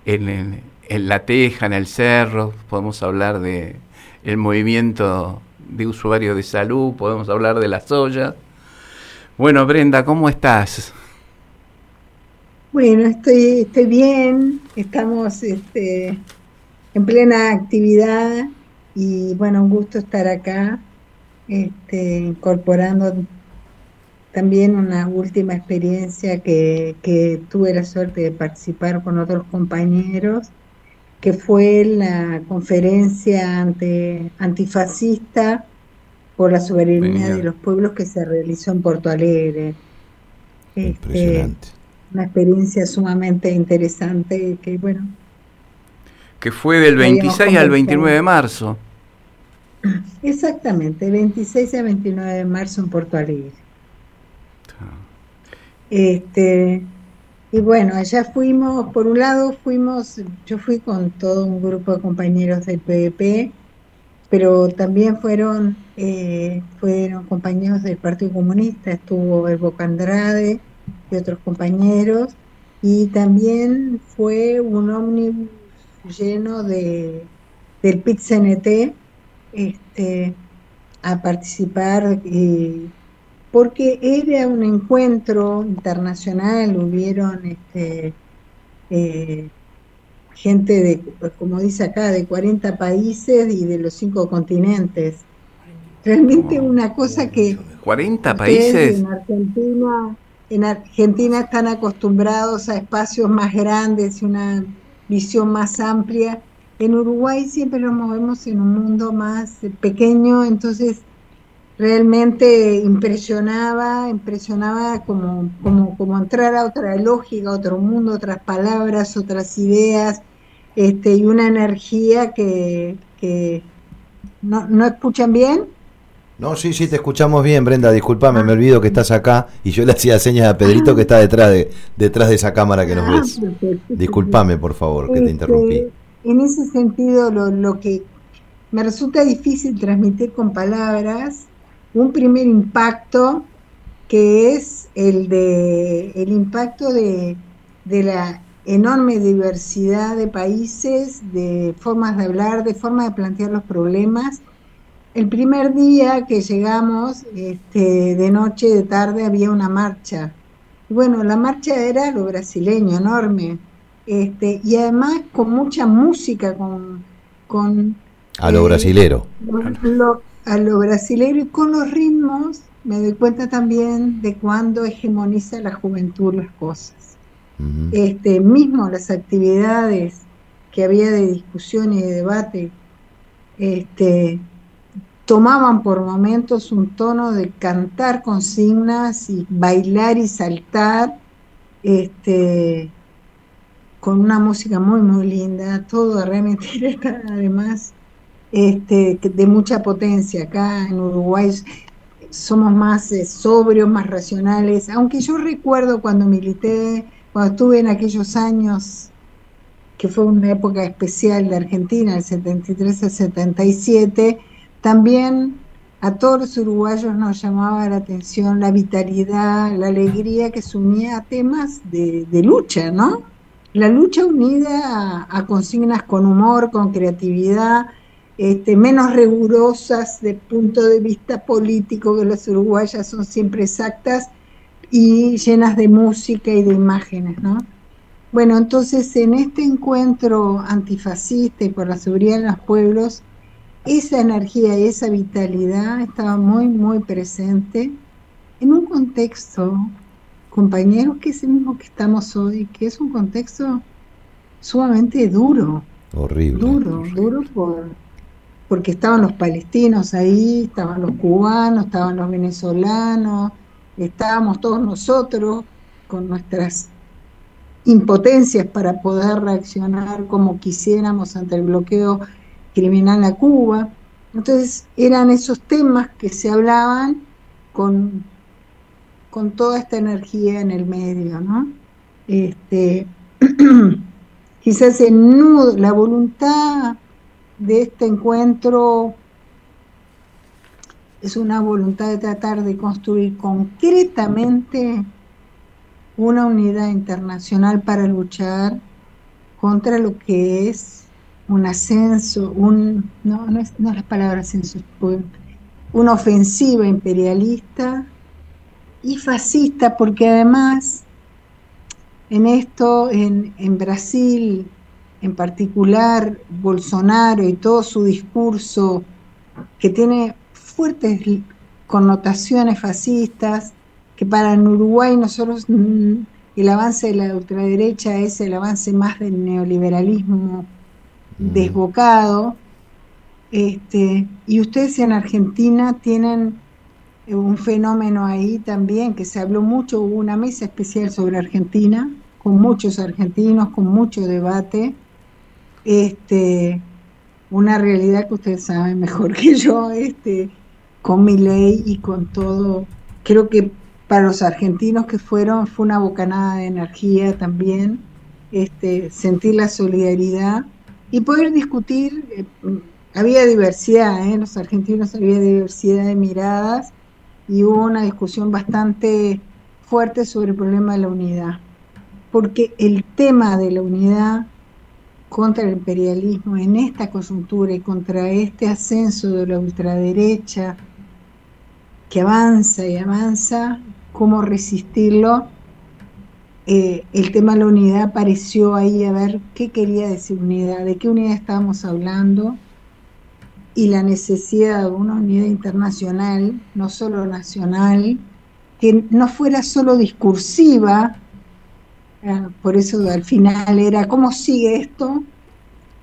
en, el- en la teja, en el cerro, podemos hablar de el movimiento de usuarios de salud, podemos hablar de las ollas. Bueno, Brenda, ¿cómo estás? Bueno, estoy, estoy bien, estamos este, en plena actividad y bueno, un gusto estar acá, este, incorporando también una última experiencia que, que tuve la suerte de participar con otros compañeros, que fue la conferencia ante, antifascista por la soberanía de los pueblos que se realizó en Porto Alegre. Este, Impresionante. una experiencia sumamente interesante que bueno, Que fue del Habíamos 26 al conversado. 29 de marzo. exactamente, 26 a 29 de marzo en Porto Alegre. Este, y bueno, allá fuimos, por un lado fuimos, yo fui con todo un grupo de compañeros del PVP, pero también fueron, eh, fueron compañeros del Partido Comunista, estuvo el Boca Andrade y otros compañeros, y también fue un ómnibus lleno de, del PIT-CNT este, a participar, eh, porque era un encuentro internacional, hubieron este, eh, gente de, como dice acá, de 40 países y de los cinco continentes. Realmente una cosa que 40 ustedes países. en Argentina, en Argentina están acostumbrados a espacios más grandes y una visión más amplia. En Uruguay siempre nos movemos en un mundo más eh, pequeño, entonces realmente impresionaba, impresionaba como, como, como entrar a otra lógica, otro mundo, otras palabras, otras ideas, este, y una energía que, que ¿no, ¿no escuchan bien? No, sí, sí, te escuchamos bien, Brenda. Disculpame, me olvido que estás acá y yo le hacía señas a Pedrito que está detrás de, detrás de esa cámara que nos Ah, ves. Disculpame, por favor, que te Este, interrumpí. En ese sentido, lo, lo que me resulta difícil transmitir con palabras, un primer impacto que es el de el impacto de, de la enorme diversidad de países, de formas de hablar, de formas de plantear los problemas. El primer día que llegamos, este, de noche, de tarde, había una marcha. Y bueno, la marcha era lo brasileño, enorme. Este, y además con mucha música, con, con A lo eh, brasilero. lo- a lo brasileño y con los ritmos me doy cuenta también de cuando hegemoniza la juventud las cosas. este, mismo las actividades que había de discusión y de debate, este, tomaban por momentos un tono de cantar consignas y bailar y saltar, este, con una música muy, muy linda, todo realmente *laughs* además este, de mucha potencia. Acá en Uruguay somos más eh, sobrios, más racionales, aunque yo recuerdo cuando milité, cuando estuve en aquellos años, que fue una época especial de Argentina, el 73 al 77, también a todos los uruguayos nos llamaba la atención la vitalidad, la alegría que se unía a temas de, lucha, ¿no? La lucha unida a, consignas con humor, con creatividad, este, menos rigurosas de punto de vista político, que las uruguayas son siempre exactas y llenas de música y de imágenes, ¿no? Bueno, entonces en este encuentro antifascista y por la seguridad en los pueblos, esa energía y esa vitalidad estaba muy, muy presente en un contexto, compañeros, que es el mismo que estamos hoy, que es un contexto sumamente duro. Horrible. Duro, duro por, porque estaban los palestinos ahí, estaban los cubanos, estaban los venezolanos, estábamos todos nosotros con nuestras impotencias para poder reaccionar como quisiéramos ante el bloqueo criminal a Cuba. Entonces eran esos temas que se hablaban con, con toda esta energía en el medio, ¿no? Este, *clears throat* quizás el nudo, la voluntad de este encuentro es una voluntad de tratar de construir concretamente una unidad internacional para luchar contra lo que es un ascenso, un no, no es, no la palabra ascenso, una ofensiva imperialista y fascista, porque además en esto, en, en Brasil, en particular Bolsonaro y todo su discurso que tiene fuertes connotaciones fascistas, que para en Uruguay nosotros mm, el avance de la ultraderecha es el avance más del neoliberalismo desbocado, este, y ustedes en Argentina tienen un fenómeno ahí también, que se habló mucho, hubo una mesa especial sobre Argentina, con muchos argentinos, con mucho debate, este, una realidad que ustedes saben mejor que yo, este, con mi ley y con todo. Creo que para los argentinos que fueron fue una bocanada de energía también, este, sentir la solidaridad y poder discutir. Eh, había diversidad, ¿eh? los argentinos había diversidad de miradas y hubo una discusión bastante fuerte sobre el problema de la unidad, porque el tema de la unidad contra el imperialismo en esta coyuntura y contra este ascenso de la ultraderecha que avanza y avanza, cómo resistirlo. Eh, el tema de la unidad apareció ahí a ver qué quería decir unidad, de qué unidad estábamos hablando y la necesidad de una unidad internacional, no solo nacional, que no fuera solo discursiva, por eso al final era cómo sigue esto,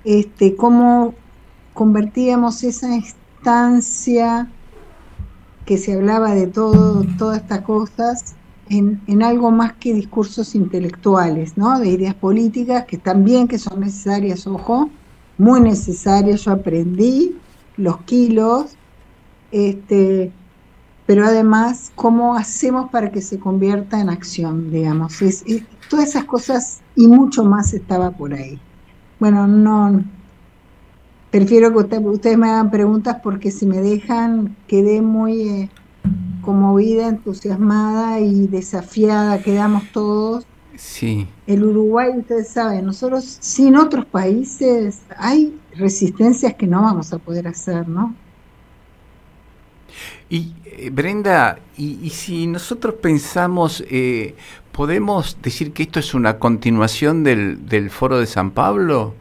este, cómo convertíamos esa instancia que se hablaba de todo, todas estas cosas, en, en, algo más que discursos intelectuales, ¿no? De ideas políticas que también que son necesarias, ojo, muy necesarias, yo aprendí los kilos, este, pero además cómo hacemos para que se convierta en acción, digamos. Todas esas cosas y mucho más estaba por ahí. Bueno, no, prefiero que ustedes me hagan preguntas porque si me dejan quedé muy eh, conmovida, entusiasmada y desafiada, quedamos todos. Sí. El Uruguay, ustedes saben, nosotros sin otros países hay resistencias que no vamos a poder hacer, ¿no? Y eh, Brenda, y, si nosotros pensamos, eh, ¿podemos decir que esto es una continuación del, del foro de San Pablo?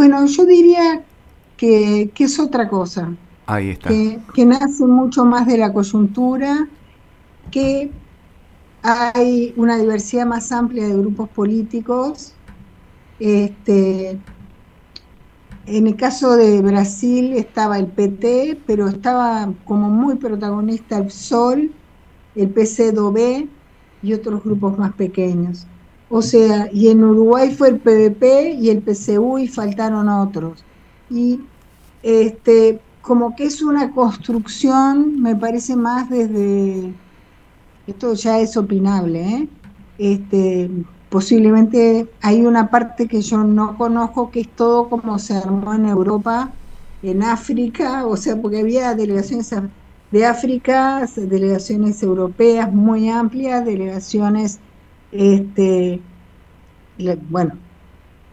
Bueno, yo diría que, es otra cosa. Ahí está. Que, nace mucho más de la coyuntura, que hay una diversidad más amplia de grupos políticos. Este, en el caso de Brasil estaba el PT, pero estaba como muy protagonista el PSOL, el PCdoB y otros grupos más pequeños. O sea, y en Uruguay fue el PVP y el PCU y faltaron otros. Y este, como que es una construcción, me parece más desde, esto ya es opinable, ¿eh? este, posiblemente hay una parte que yo no conozco que es todo como se armó en Europa, en África, o sea, porque había delegaciones de África, delegaciones europeas muy amplias, delegaciones, este, bueno,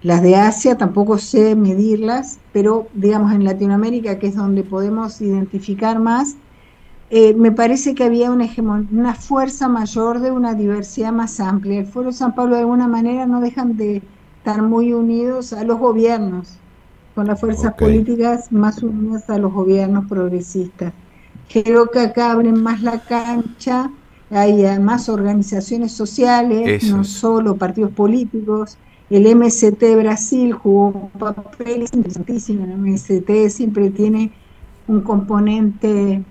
las de Asia tampoco sé medirlas, pero digamos en Latinoamérica, que es donde podemos identificar más, eh, me parece que había una, una fuerza mayor de una diversidad más amplia. El Foro San Pablo de alguna manera no dejan de estar muy unidos a los gobiernos, con las fuerzas políticas más unidas a los gobiernos progresistas. Creo que acá abren más la cancha, hay más organizaciones sociales, no solo partidos políticos, el MST Brasil jugó un papel interesantísimo. El MST siempre tiene un componente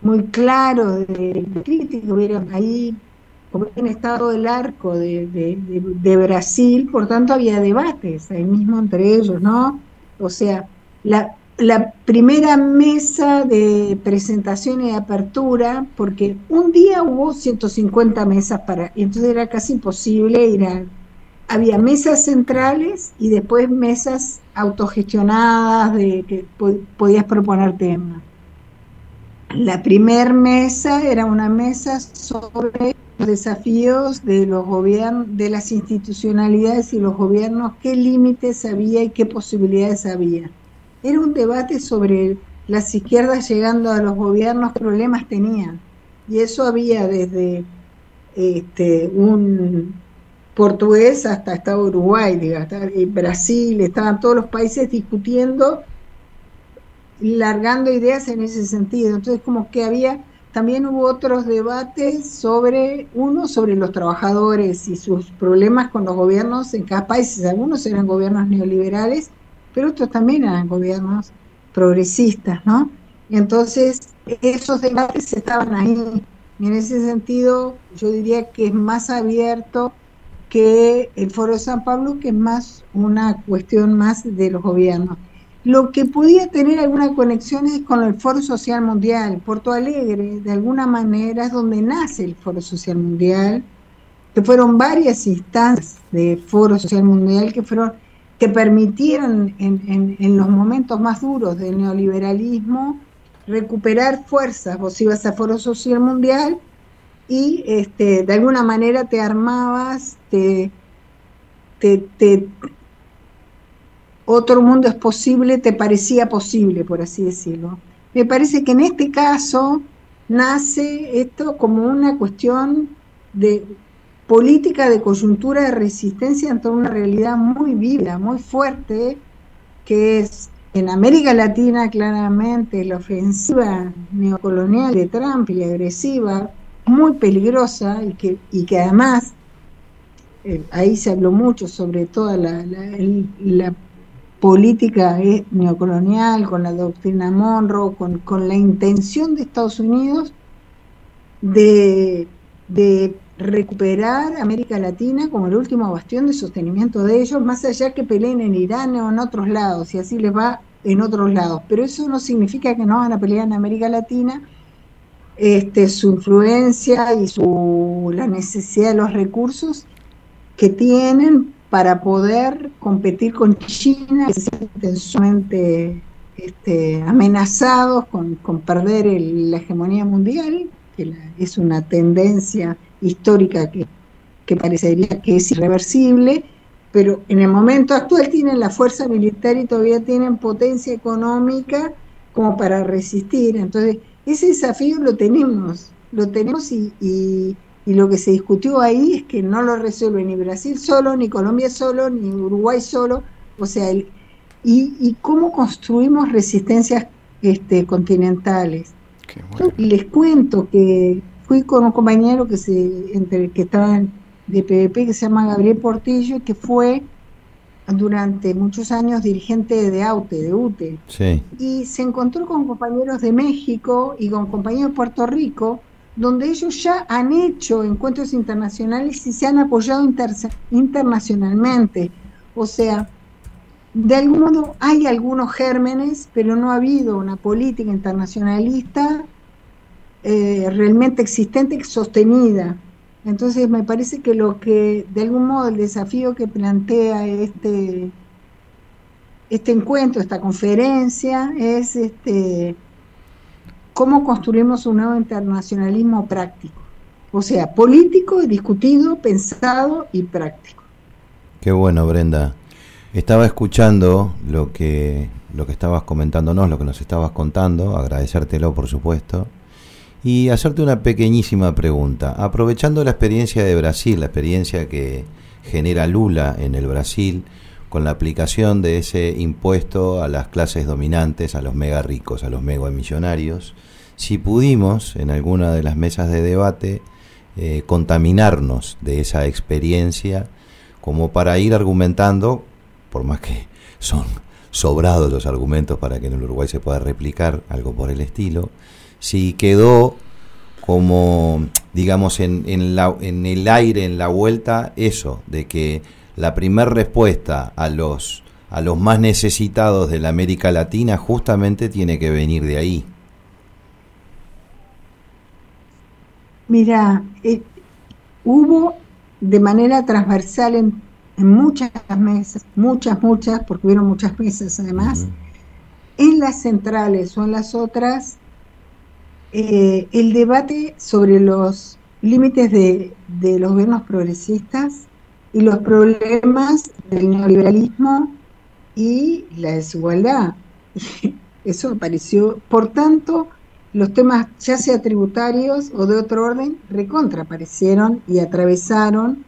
muy claro de, crítica. ahí, como en estado del arco de, de, Brasil, por tanto había debates ahí mismo entre ellos, ¿no? O sea, la, la primera mesa de presentación y apertura, porque un día hubo 150 mesas para, entonces era casi imposible ir había mesas centrales y después mesas autogestionadas de que podías proponer temas. La primer mesa era una mesa sobre los desafíos de los gobiernos, de las institucionalidades y los gobiernos, qué límites había y qué posibilidades había. Era un debate sobre las izquierdas llegando a los gobiernos, problemas tenían. Y eso había desde este, un portugués hasta estaba Uruguay, digamos, Brasil, estaban todos los países discutiendo largando ideas en ese sentido. Entonces como que había, también hubo otros debates sobre, uno sobre los trabajadores y sus problemas con los gobiernos en cada país. Algunos eran gobiernos neoliberales, pero otros también eran gobiernos progresistas, ¿no? Entonces esos debates estaban ahí. Y en ese sentido yo diría que es más abierto que el Foro de San Pablo, que es más una cuestión más de los gobiernos. Lo que podía tener alguna conexión es con el Foro Social Mundial. Porto Alegre, de alguna manera, es donde nace el Foro Social Mundial, que fueron varias instancias de Foro Social Mundial que fueron que permitieron en, los momentos más duros del neoliberalismo recuperar fuerzas. Vos ibas a Foro Social Mundial y este, de alguna manera te armabas, te, te, otro mundo es posible, te parecía posible, por así decirlo. Me parece que en este caso nace esto como una cuestión de política de coyuntura de resistencia ante una realidad muy viva, muy fuerte, que es en América Latina claramente la ofensiva neocolonial de Trump y agresiva muy peligrosa y que, y que además eh, ahí se habló mucho sobre toda la, la, política eh, neocolonial, con la doctrina Monroe, con, con la intención de Estados Unidos de, de, recuperar América Latina como el último bastión de sostenimiento de ellos, más allá que peleen en Irán o en otros lados, y así les va en otros lados. Pero eso no significa que no van a pelear en América Latina este, su influencia y su, la necesidad de los recursos que tienen para poder competir con China, que se sienten sumamente este, amenazados con, perder la hegemonía mundial, que es una tendencia histórica que, que parecería que es irreversible, pero en el momento actual tienen la fuerza militar y todavía tienen potencia económica como para resistir. Entonces, ese desafío lo tenemos, lo tenemos y, y, lo que se discutió ahí es que no lo resuelve ni Brasil solo, ni Colombia solo, ni Uruguay solo, o sea, y, y cómo construimos resistencias este, continentales. les cuento que fui con un compañero que se entre que estaba de PVP que se llama Gabriel Portillo que fue durante muchos años dirigente de AUTE, de UTE. Sí. Y se encontró con compañeros de México y con compañeros de Puerto Rico, donde ellos ya han hecho encuentros internacionales y se han apoyado internacionalmente. O sea, de algún modo hay algunos gérmenes, pero no ha habido una política internacionalista eh, realmente existente, sostenida. Entonces me parece que lo que, de algún modo, el desafío que plantea este, este encuentro, esta conferencia, es este cómo construimos un nuevo internacionalismo práctico. O sea, político, discutido, pensado y práctico. Qué bueno, Brenda. Estaba escuchando lo que, lo que estabas comentándonos, lo que nos estabas contando, agradecértelo por supuesto, y hacerte una pequeñísima pregunta. Aprovechando la experiencia de Brasil, la experiencia que genera Lula en el Brasil, con la aplicación de ese impuesto a las clases dominantes, a los mega ricos, a los mega millonarios, si pudimos en alguna de las mesas de debate eh, contaminarnos de esa experiencia como para ir argumentando por más que son sobrados los argumentos para que en el Uruguay se pueda replicar algo por el estilo, si quedó como, digamos, en, en, la, en el aire, en la vuelta, eso, de que la primera respuesta a los, a los más necesitados de la América Latina justamente tiene que venir de ahí. Mira, eh, hubo de manera transversal en en muchas mesas, muchas, muchas, porque hubieron muchas mesas además, en las centrales o en las otras, eh, el debate sobre los límites de, de los gobiernos progresistas y los problemas del neoliberalismo y la desigualdad. *laughs* Eso apareció. Por tanto, los temas, ya sea tributarios o de otro orden, recontra aparecieron y atravesaron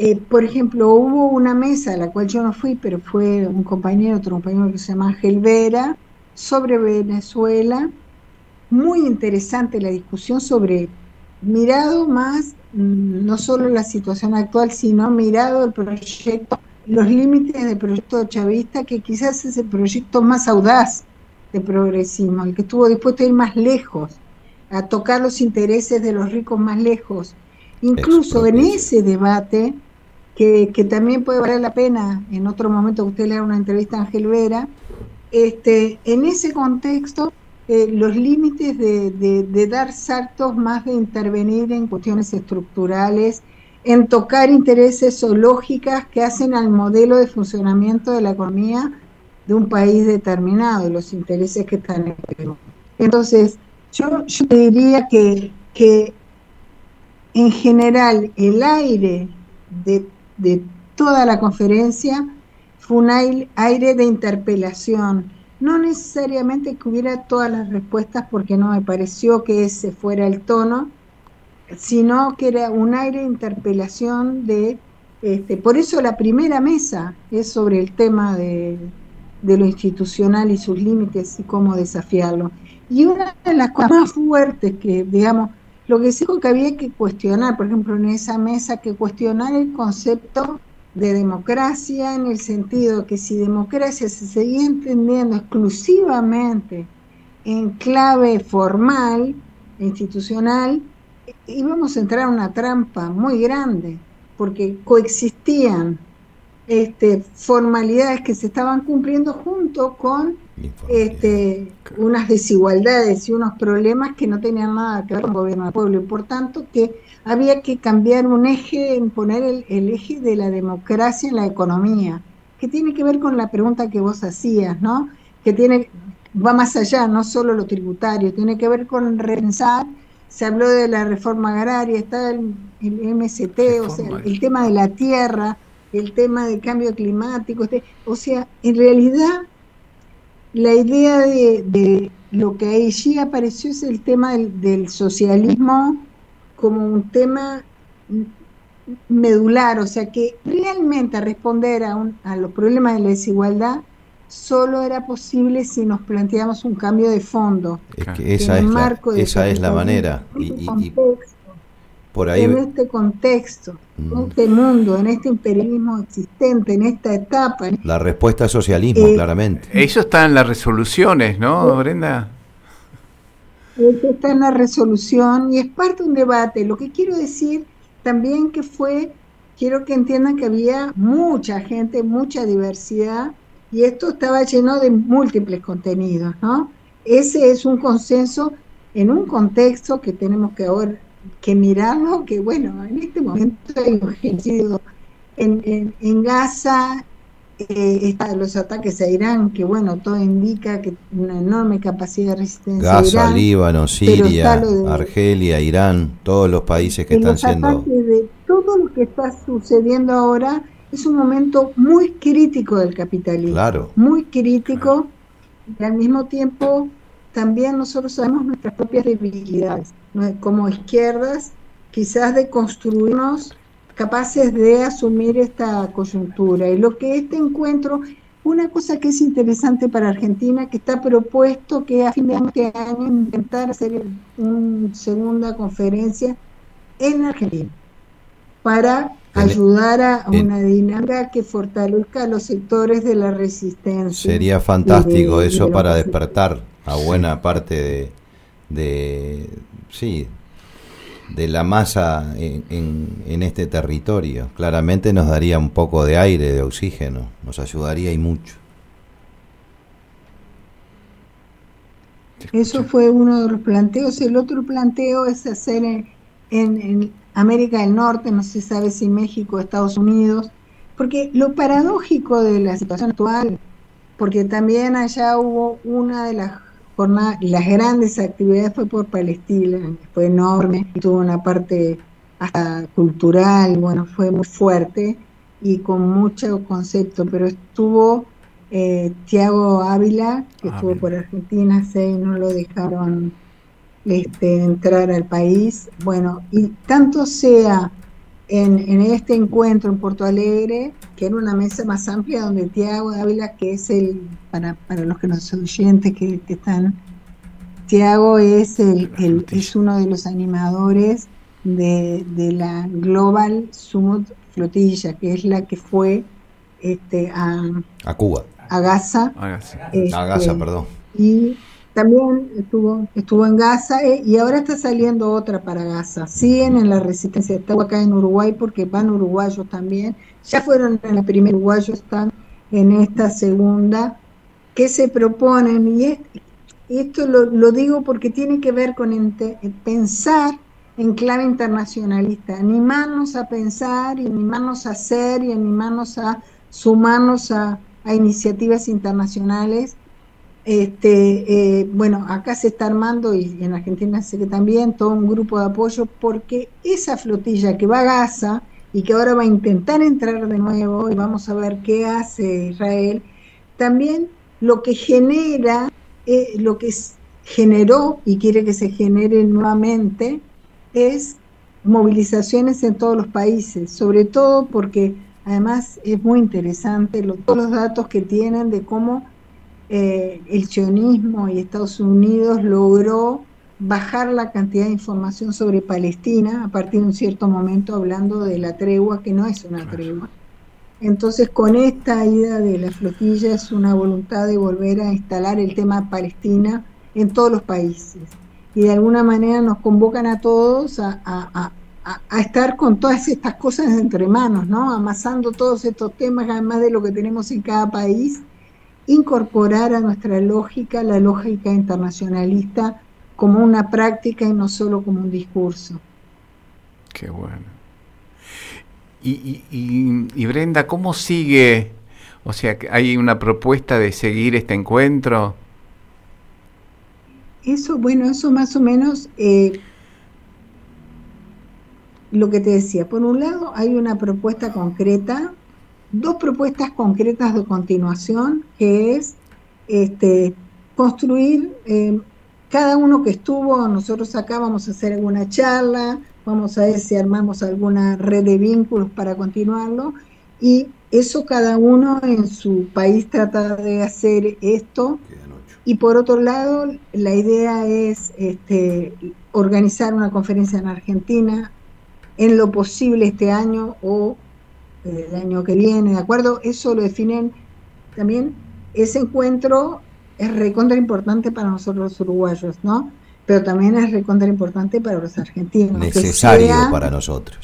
eh, por ejemplo, hubo una mesa a la cual yo no fui, pero fue un compañero, otro compañero que se llama Ángel Vera, sobre Venezuela. Muy interesante la discusión sobre mirado más, mm, no solo la situación actual, sino mirado el proyecto, los límites del proyecto chavista, que quizás es el proyecto más audaz de progresismo, el que estuvo dispuesto a ir más lejos, a tocar los intereses de los ricos más lejos. Incluso en ese debate, que, también puede valer la pena en otro momento que usted le haga una entrevista a Ángel Vera, este, en ese contexto, eh, los límites de, dar saltos más de intervenir en cuestiones estructurales, en tocar intereses o lógicas que hacen al modelo de funcionamiento de la economía de un país determinado, los intereses que están en juego. Entonces, yo, yo diría que, que en general el aire de de toda la conferencia fue un aire de interpelación. No necesariamente que hubiera todas las respuestas porque no me pareció que ese fuera el tono, sino que era un aire de interpelación de... Este, por eso la primera mesa es sobre el tema de, de lo institucional y sus límites y cómo desafiarlo. Y una de las cosas más fuertes que, digamos, lo que dijo que había que cuestionar, por ejemplo, en esa mesa, que cuestionar el concepto de democracia en el sentido que si democracia se seguía entendiendo exclusivamente en clave formal, institucional, íbamos a entrar a una trampa muy grande, porque coexistían este, formalidades que se estaban cumpliendo junto con este, unas desigualdades y unos problemas que no tenían nada que ver con el gobierno del pueblo y por tanto que había que cambiar un eje, en poner el, eje de la democracia en la economía, que tiene que ver con la pregunta que vos hacías, ¿no? Que tiene, va más allá, no solo lo tributario, tiene que ver con repensar, se habló de la reforma agraria, está el, MST, o sea, el tema de la tierra, el tema del cambio climático, este, o sea, en realidad la idea de, lo que allí apareció es el tema del, socialismo como un tema medular, o sea que realmente responder a, a los problemas de la desigualdad solo era posible si nos planteamos un cambio de fondo. Es que esa, es la, esa es la manera. Y, y, por ahí... En este contexto, en mm. este mundo, en este imperialismo existente, en esta etapa. La respuesta es socialismo, eh, claramente. Eso está en las resoluciones, ¿no, Brenda? Está en la resolución y es parte de un debate. Lo que quiero decir también que fue, quiero que entiendan que había mucha gente, mucha diversidad y esto estaba lleno de múltiples contenidos, ¿no? Ese es un consenso en un contexto que tenemos que ahora que mirarlo, que bueno, en este momento hay un genocidio en, en, Gaza, eh, está los ataques a Irán, que bueno, todo indica que una enorme capacidad de resistencia. Gaza, Líbano, Siria, Argelia, Irán, todos los países que están siendo... De todo lo que está sucediendo ahora es un momento muy crítico del capitalismo. Claro. Muy crítico y al mismo tiempo también nosotros sabemos nuestras propias debilidades. Como izquierdas, quizás de construirnos capaces de asumir esta coyuntura. Y lo que este encuentro, una cosa que es interesante para Argentina, que está propuesto que a fin de este año intentar hacer una segunda conferencia en Argentina para ayudar a una dinámica que fortalezca a los sectores de la resistencia. Sería fantástico eso para despertar a buena parte de, de sí, de la masa en, en, este territorio. Claramente nos daría un poco de aire, de oxígeno, nos ayudaría y mucho. Eso fue uno de los planteos. El otro planteo es hacer en, en América del Norte, no se sabe si México Estados Unidos, porque lo paradójico de la situación actual, porque también allá hubo una de las las grandes actividades fue por Palestina, fue enorme, tuvo una parte hasta cultural, bueno, fue muy fuerte y con mucho concepto, pero estuvo eh, Tiago Ávila, que estuvo por Argentina, y no lo dejaron este, entrar al país. Bueno, y tanto sea en, en, este encuentro en Porto Alegre, que era una mesa más amplia donde Tiago Ávila, que es el, para, para los que nos oyentes que, que están, Tiago es, el, el, es uno de los animadores de, de, la Global Summit Flotilla, que es la que fue este, a, a Cuba. A Gaza. A Gaza, a Gaza este, perdón. Y también estuvo, estuvo en Gaza eh, y ahora está saliendo otra para Gaza. Siguen en la resistencia, están acá en Uruguay porque van uruguayos también. Ya fueron en la primera uruguayos, están en esta segunda. que se proponen? Y, esto lo, digo porque tiene que ver con pensar en clave internacionalista, animarnos a pensar y animarnos a hacer y animarnos a sumarnos a iniciativas internacionales este, eh, bueno, acá se está armando y en Argentina sé que también todo un grupo de apoyo porque esa flotilla que va a Gaza y que ahora va a intentar entrar de nuevo y vamos a ver qué hace Israel, también lo que genera, eh, lo que generó y quiere que se genere nuevamente es movilizaciones en todos los países, sobre todo porque además es muy interesante todos los datos que tienen de cómo eh, el sionismo y Estados Unidos logró bajar la cantidad de información sobre Palestina a partir de un cierto momento hablando de la tregua, que no es una tregua. Entonces, con esta ida de la flotilla es una voluntad de volver a instalar el tema Palestina en todos los países. Y de alguna manera nos convocan a todos a, a, a estar con todas estas cosas entre manos, ¿no? Amasando todos estos temas, además de lo que tenemos en cada país, incorporar a nuestra lógica la lógica internacionalista como una práctica y no solo como un discurso. Qué bueno. Y, y, Brenda, ¿cómo sigue? O sea, ¿hay una propuesta de seguir este encuentro? Eso, bueno, eso más o menos eh, lo que te decía. Por un lado, hay una propuesta concreta dos propuestas concretas de continuación, que es este, construir, eh, cada uno que estuvo, nosotros acá vamos a hacer alguna charla, vamos a ver si armamos alguna red de vínculos para continuarlo, Y eso cada uno en su país trata de hacer esto. Y por otro lado, la idea es este, organizar una conferencia en Argentina en lo posible este año o el año que viene, ¿de acuerdo? Eso lo definen también. Ese encuentro es recontra importante para nosotros los uruguayos, ¿no? Pero también es recontra importante para los argentinos. Necesario para nosotros.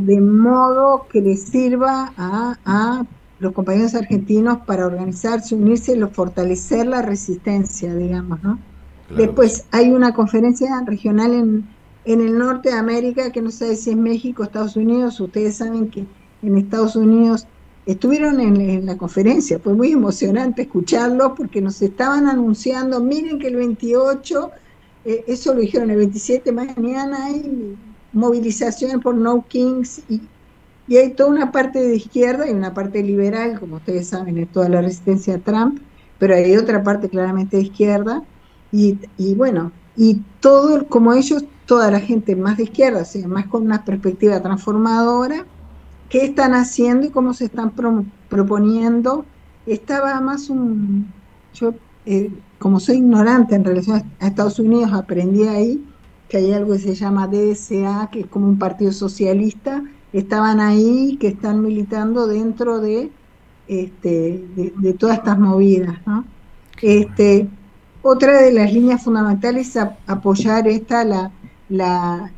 de modo que les sirva a, a los compañeros argentinos para organizarse, unirse y fortalecer la resistencia, digamos, ¿no? Después hay una conferencia regional en, en el norte de América, que no sé si es México, Estados Unidos. Ustedes saben que en Estados Unidos estuvieron en, la conferencia, fue muy emocionante escucharlos porque nos estaban anunciando, miren que el 28, eh, eso lo dijeron el 27, mañana hay movilización por No Kings y, y, hay toda una parte de izquierda y una parte liberal, como ustedes saben, es toda la resistencia a Trump, pero hay otra parte claramente de izquierda y, y bueno, y todo, como ellos, toda la gente más de izquierda, o sea, más con una perspectiva transformadora, qué están haciendo y cómo se están proponiendo. Estaba más un, yo eh, como soy ignorante en relación a Estados Unidos, aprendí ahí que hay algo que se llama DSA, que es como un partido socialista, estaban ahí, que están militando dentro de, este, de, todas estas movidas. ¿no? Este, otra de las líneas fundamentales es apoyar esta, la, la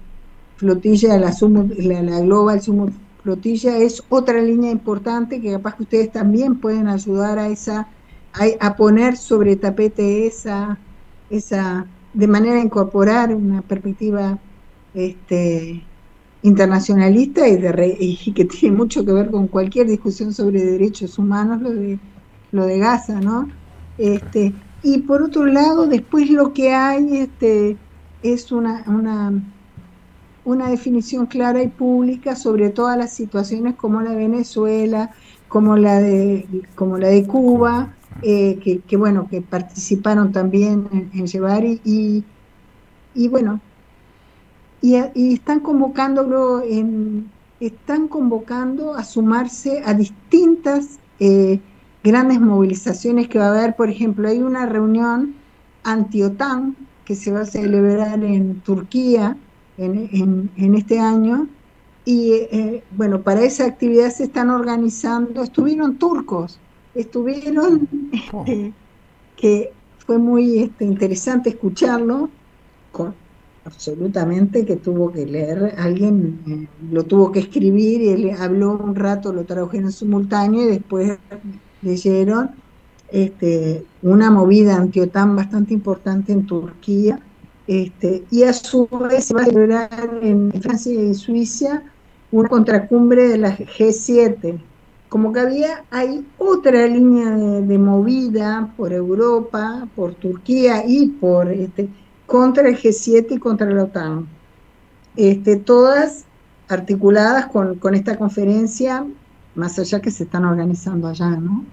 flotilla, la, la, la Global Summit flotilla es otra línea importante que capaz que ustedes también pueden ayudar a esa a, poner sobre tapete esa esa de manera a incorporar una perspectiva este internacionalista y, de y *laughs* que tiene mucho que ver con cualquier discusión sobre derechos humanos lo de lo de Gaza no este y por otro lado después lo que hay este es una, una una definición clara y pública sobre todas las situaciones como la de Venezuela, como la de, como la de Cuba, eh, que, bueno, que participaron también en, llevar y, y, bueno, y, están convocándolo en, están convocando a sumarse a distintas eh, grandes movilizaciones que va a haber, por ejemplo, hay una reunión anti-OTAN que se va a celebrar en Turquía, en, este año. Y eh, bueno, para esa actividad se están organizando, estuvieron turcos, estuvieron, este, que fue muy este, interesante escucharlo, con, absolutamente que tuvo que leer, alguien eh, lo tuvo que escribir y él habló un rato, lo tradujeron en simultáneo y después leyeron este, una movida anti-OTAN bastante importante en Turquía este, y a su vez se va a celebrar en Francia y Suiza una contracumbre de la G7. Como que había, hay otra línea de, movida por Europa, por Turquía y por este, contra el G7 y contra la OTAN. Este, todas articuladas con, con esta conferencia, más allá que se están organizando allá, ¿no?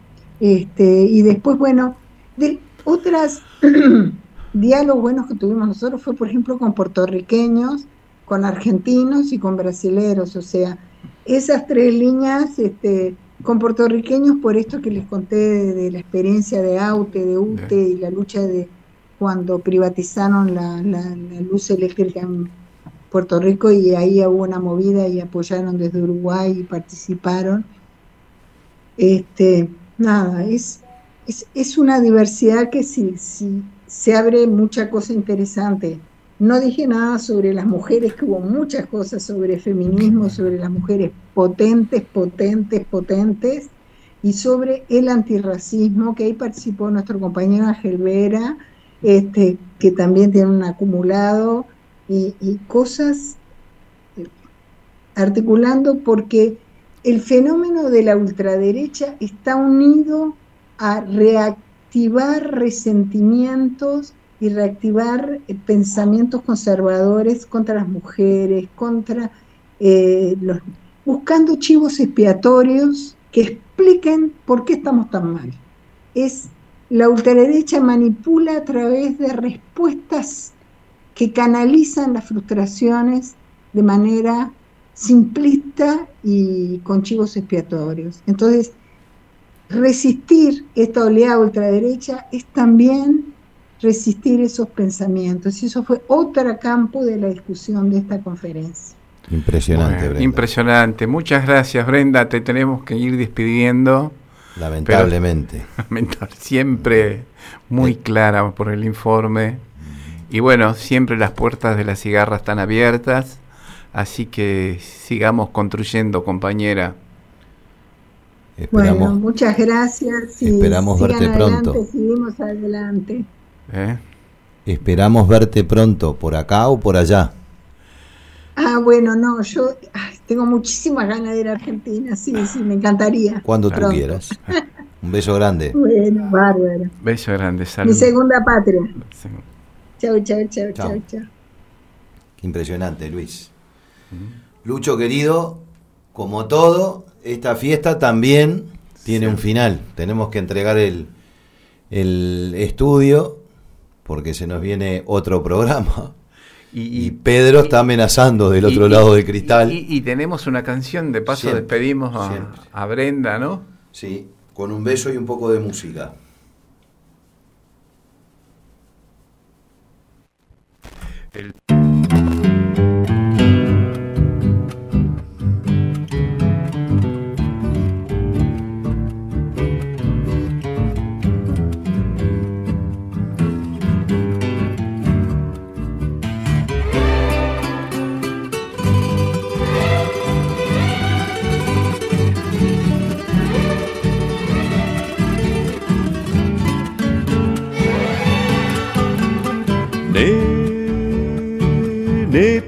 Este, y después, bueno, de otras *clears throat* diálogos buenos que tuvimos nosotros fue, por ejemplo, con puertorriqueños, con argentinos y con brasileros, o sea, esas tres líneas, este, con puertorriqueños por esto que les conté de, la experiencia de AUTE, de UTE y la lucha de cuando privatizaron la, la, luz eléctrica en Puerto Rico y ahí hubo una movida y apoyaron desde Uruguay y participaron. Este, nada, es, es, es una diversidad que si, si, se abre mucha cosa interesante. No dije nada sobre las mujeres, que hubo muchas cosas sobre feminismo, sobre las mujeres potentes, potentes, potentes, y sobre el antirracismo, que ahí participó nuestro compañero Ángel Vera, este, que también tiene un acumulado, y, y cosas eh, articulando porque el fenómeno de la ultraderecha está unido a reaccionar reactivar resentimientos y reactivar eh, pensamientos conservadores contra las mujeres, contra eh, los, buscando chivos expiatorios que expliquen por qué estamos tan mal. Es la ultraderecha manipula a través de respuestas que canalizan las frustraciones de manera simplista y con chivos expiatorios. Entonces, resistir esta oleada ultraderecha es también resistir esos pensamientos. Y eso fue otro campo de la discusión de esta conferencia. Impresionante, Brenda. Impresionante. Muchas gracias, Brenda. Te tenemos que ir despidiendo. Lamentablemente. *laughs* siempre muy clara por el informe. Y bueno, siempre las puertas de la cigarra están abiertas. Así que sigamos construyendo, compañera. Bueno, muchas gracias. Y esperamos verte pronto. Seguimos adelante. ¿Eh? Esperamos verte pronto, por acá o por allá. Ah, bueno, no, yo tengo muchísimas ganas de ir a Argentina, sí, sí, me encantaría. Cuando tú quieras. Un beso grande. *laughs* Bueno, bárbaro. Beso grande, salud. Mi segunda patria. Chau, chau, chau, chau, chau. Impresionante, Luis. Lucho querido, como todo, esta fiesta también tiene un final. Tenemos que entregar el, el estudio porque se nos viene otro programa. *laughs* Y, Pedro está amenazando del otro lado del cristal. Y, tenemos una canción, de paso despedimos a, Brenda, ¿no? Sí, con un beso y un poco de música.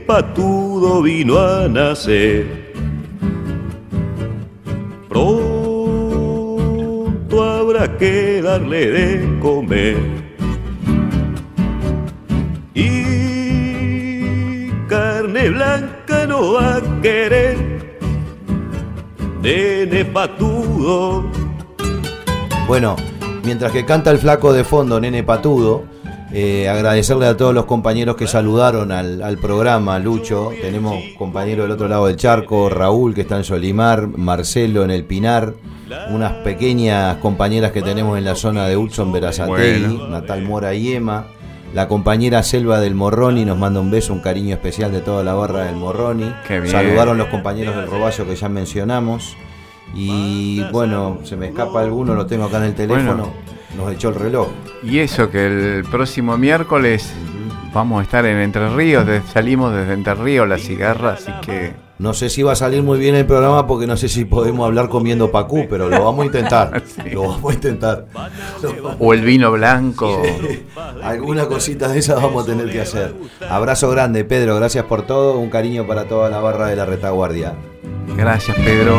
Patudo vino a nacer. Pronto habrá que darle de comer. Y carne blanca no va a querer. Nene patudo. Bueno, mientras que canta el flaco de fondo, Nene Patudo, eh, agradecerle a todos los compañeros que saludaron al, programa, Lucho. Tenemos compañeros del otro lado del charco, Raúl que está en Solimar, Marcelo en el Pinar, unas pequeñas compañeras que tenemos en la zona de Hudson, Verazategui, Natal Mora y Ema. La compañera Selva del Morroni nos manda un beso, un cariño especial de toda la barra del Morroni. Saludaron los compañeros del Roballo que ya mencionamos. Y bueno, se me escapa alguno, lo tengo acá en el teléfono nos echó el reloj. Y eso que el próximo miércoles vamos a estar en Entre Ríos, salimos desde Entre Ríos, la cigarra, así que... No sé si va a salir muy bien el programa porque no sé si podemos hablar comiendo pacú, pero lo vamos a intentar. *laughs* Lo vamos a intentar. O el vino blanco. Alguna cosita de esas vamos a tener que hacer. Abrazo grande, Pedro. Gracias por todo. Un cariño para toda la barra de la retaguardia. Gracias, Pedro.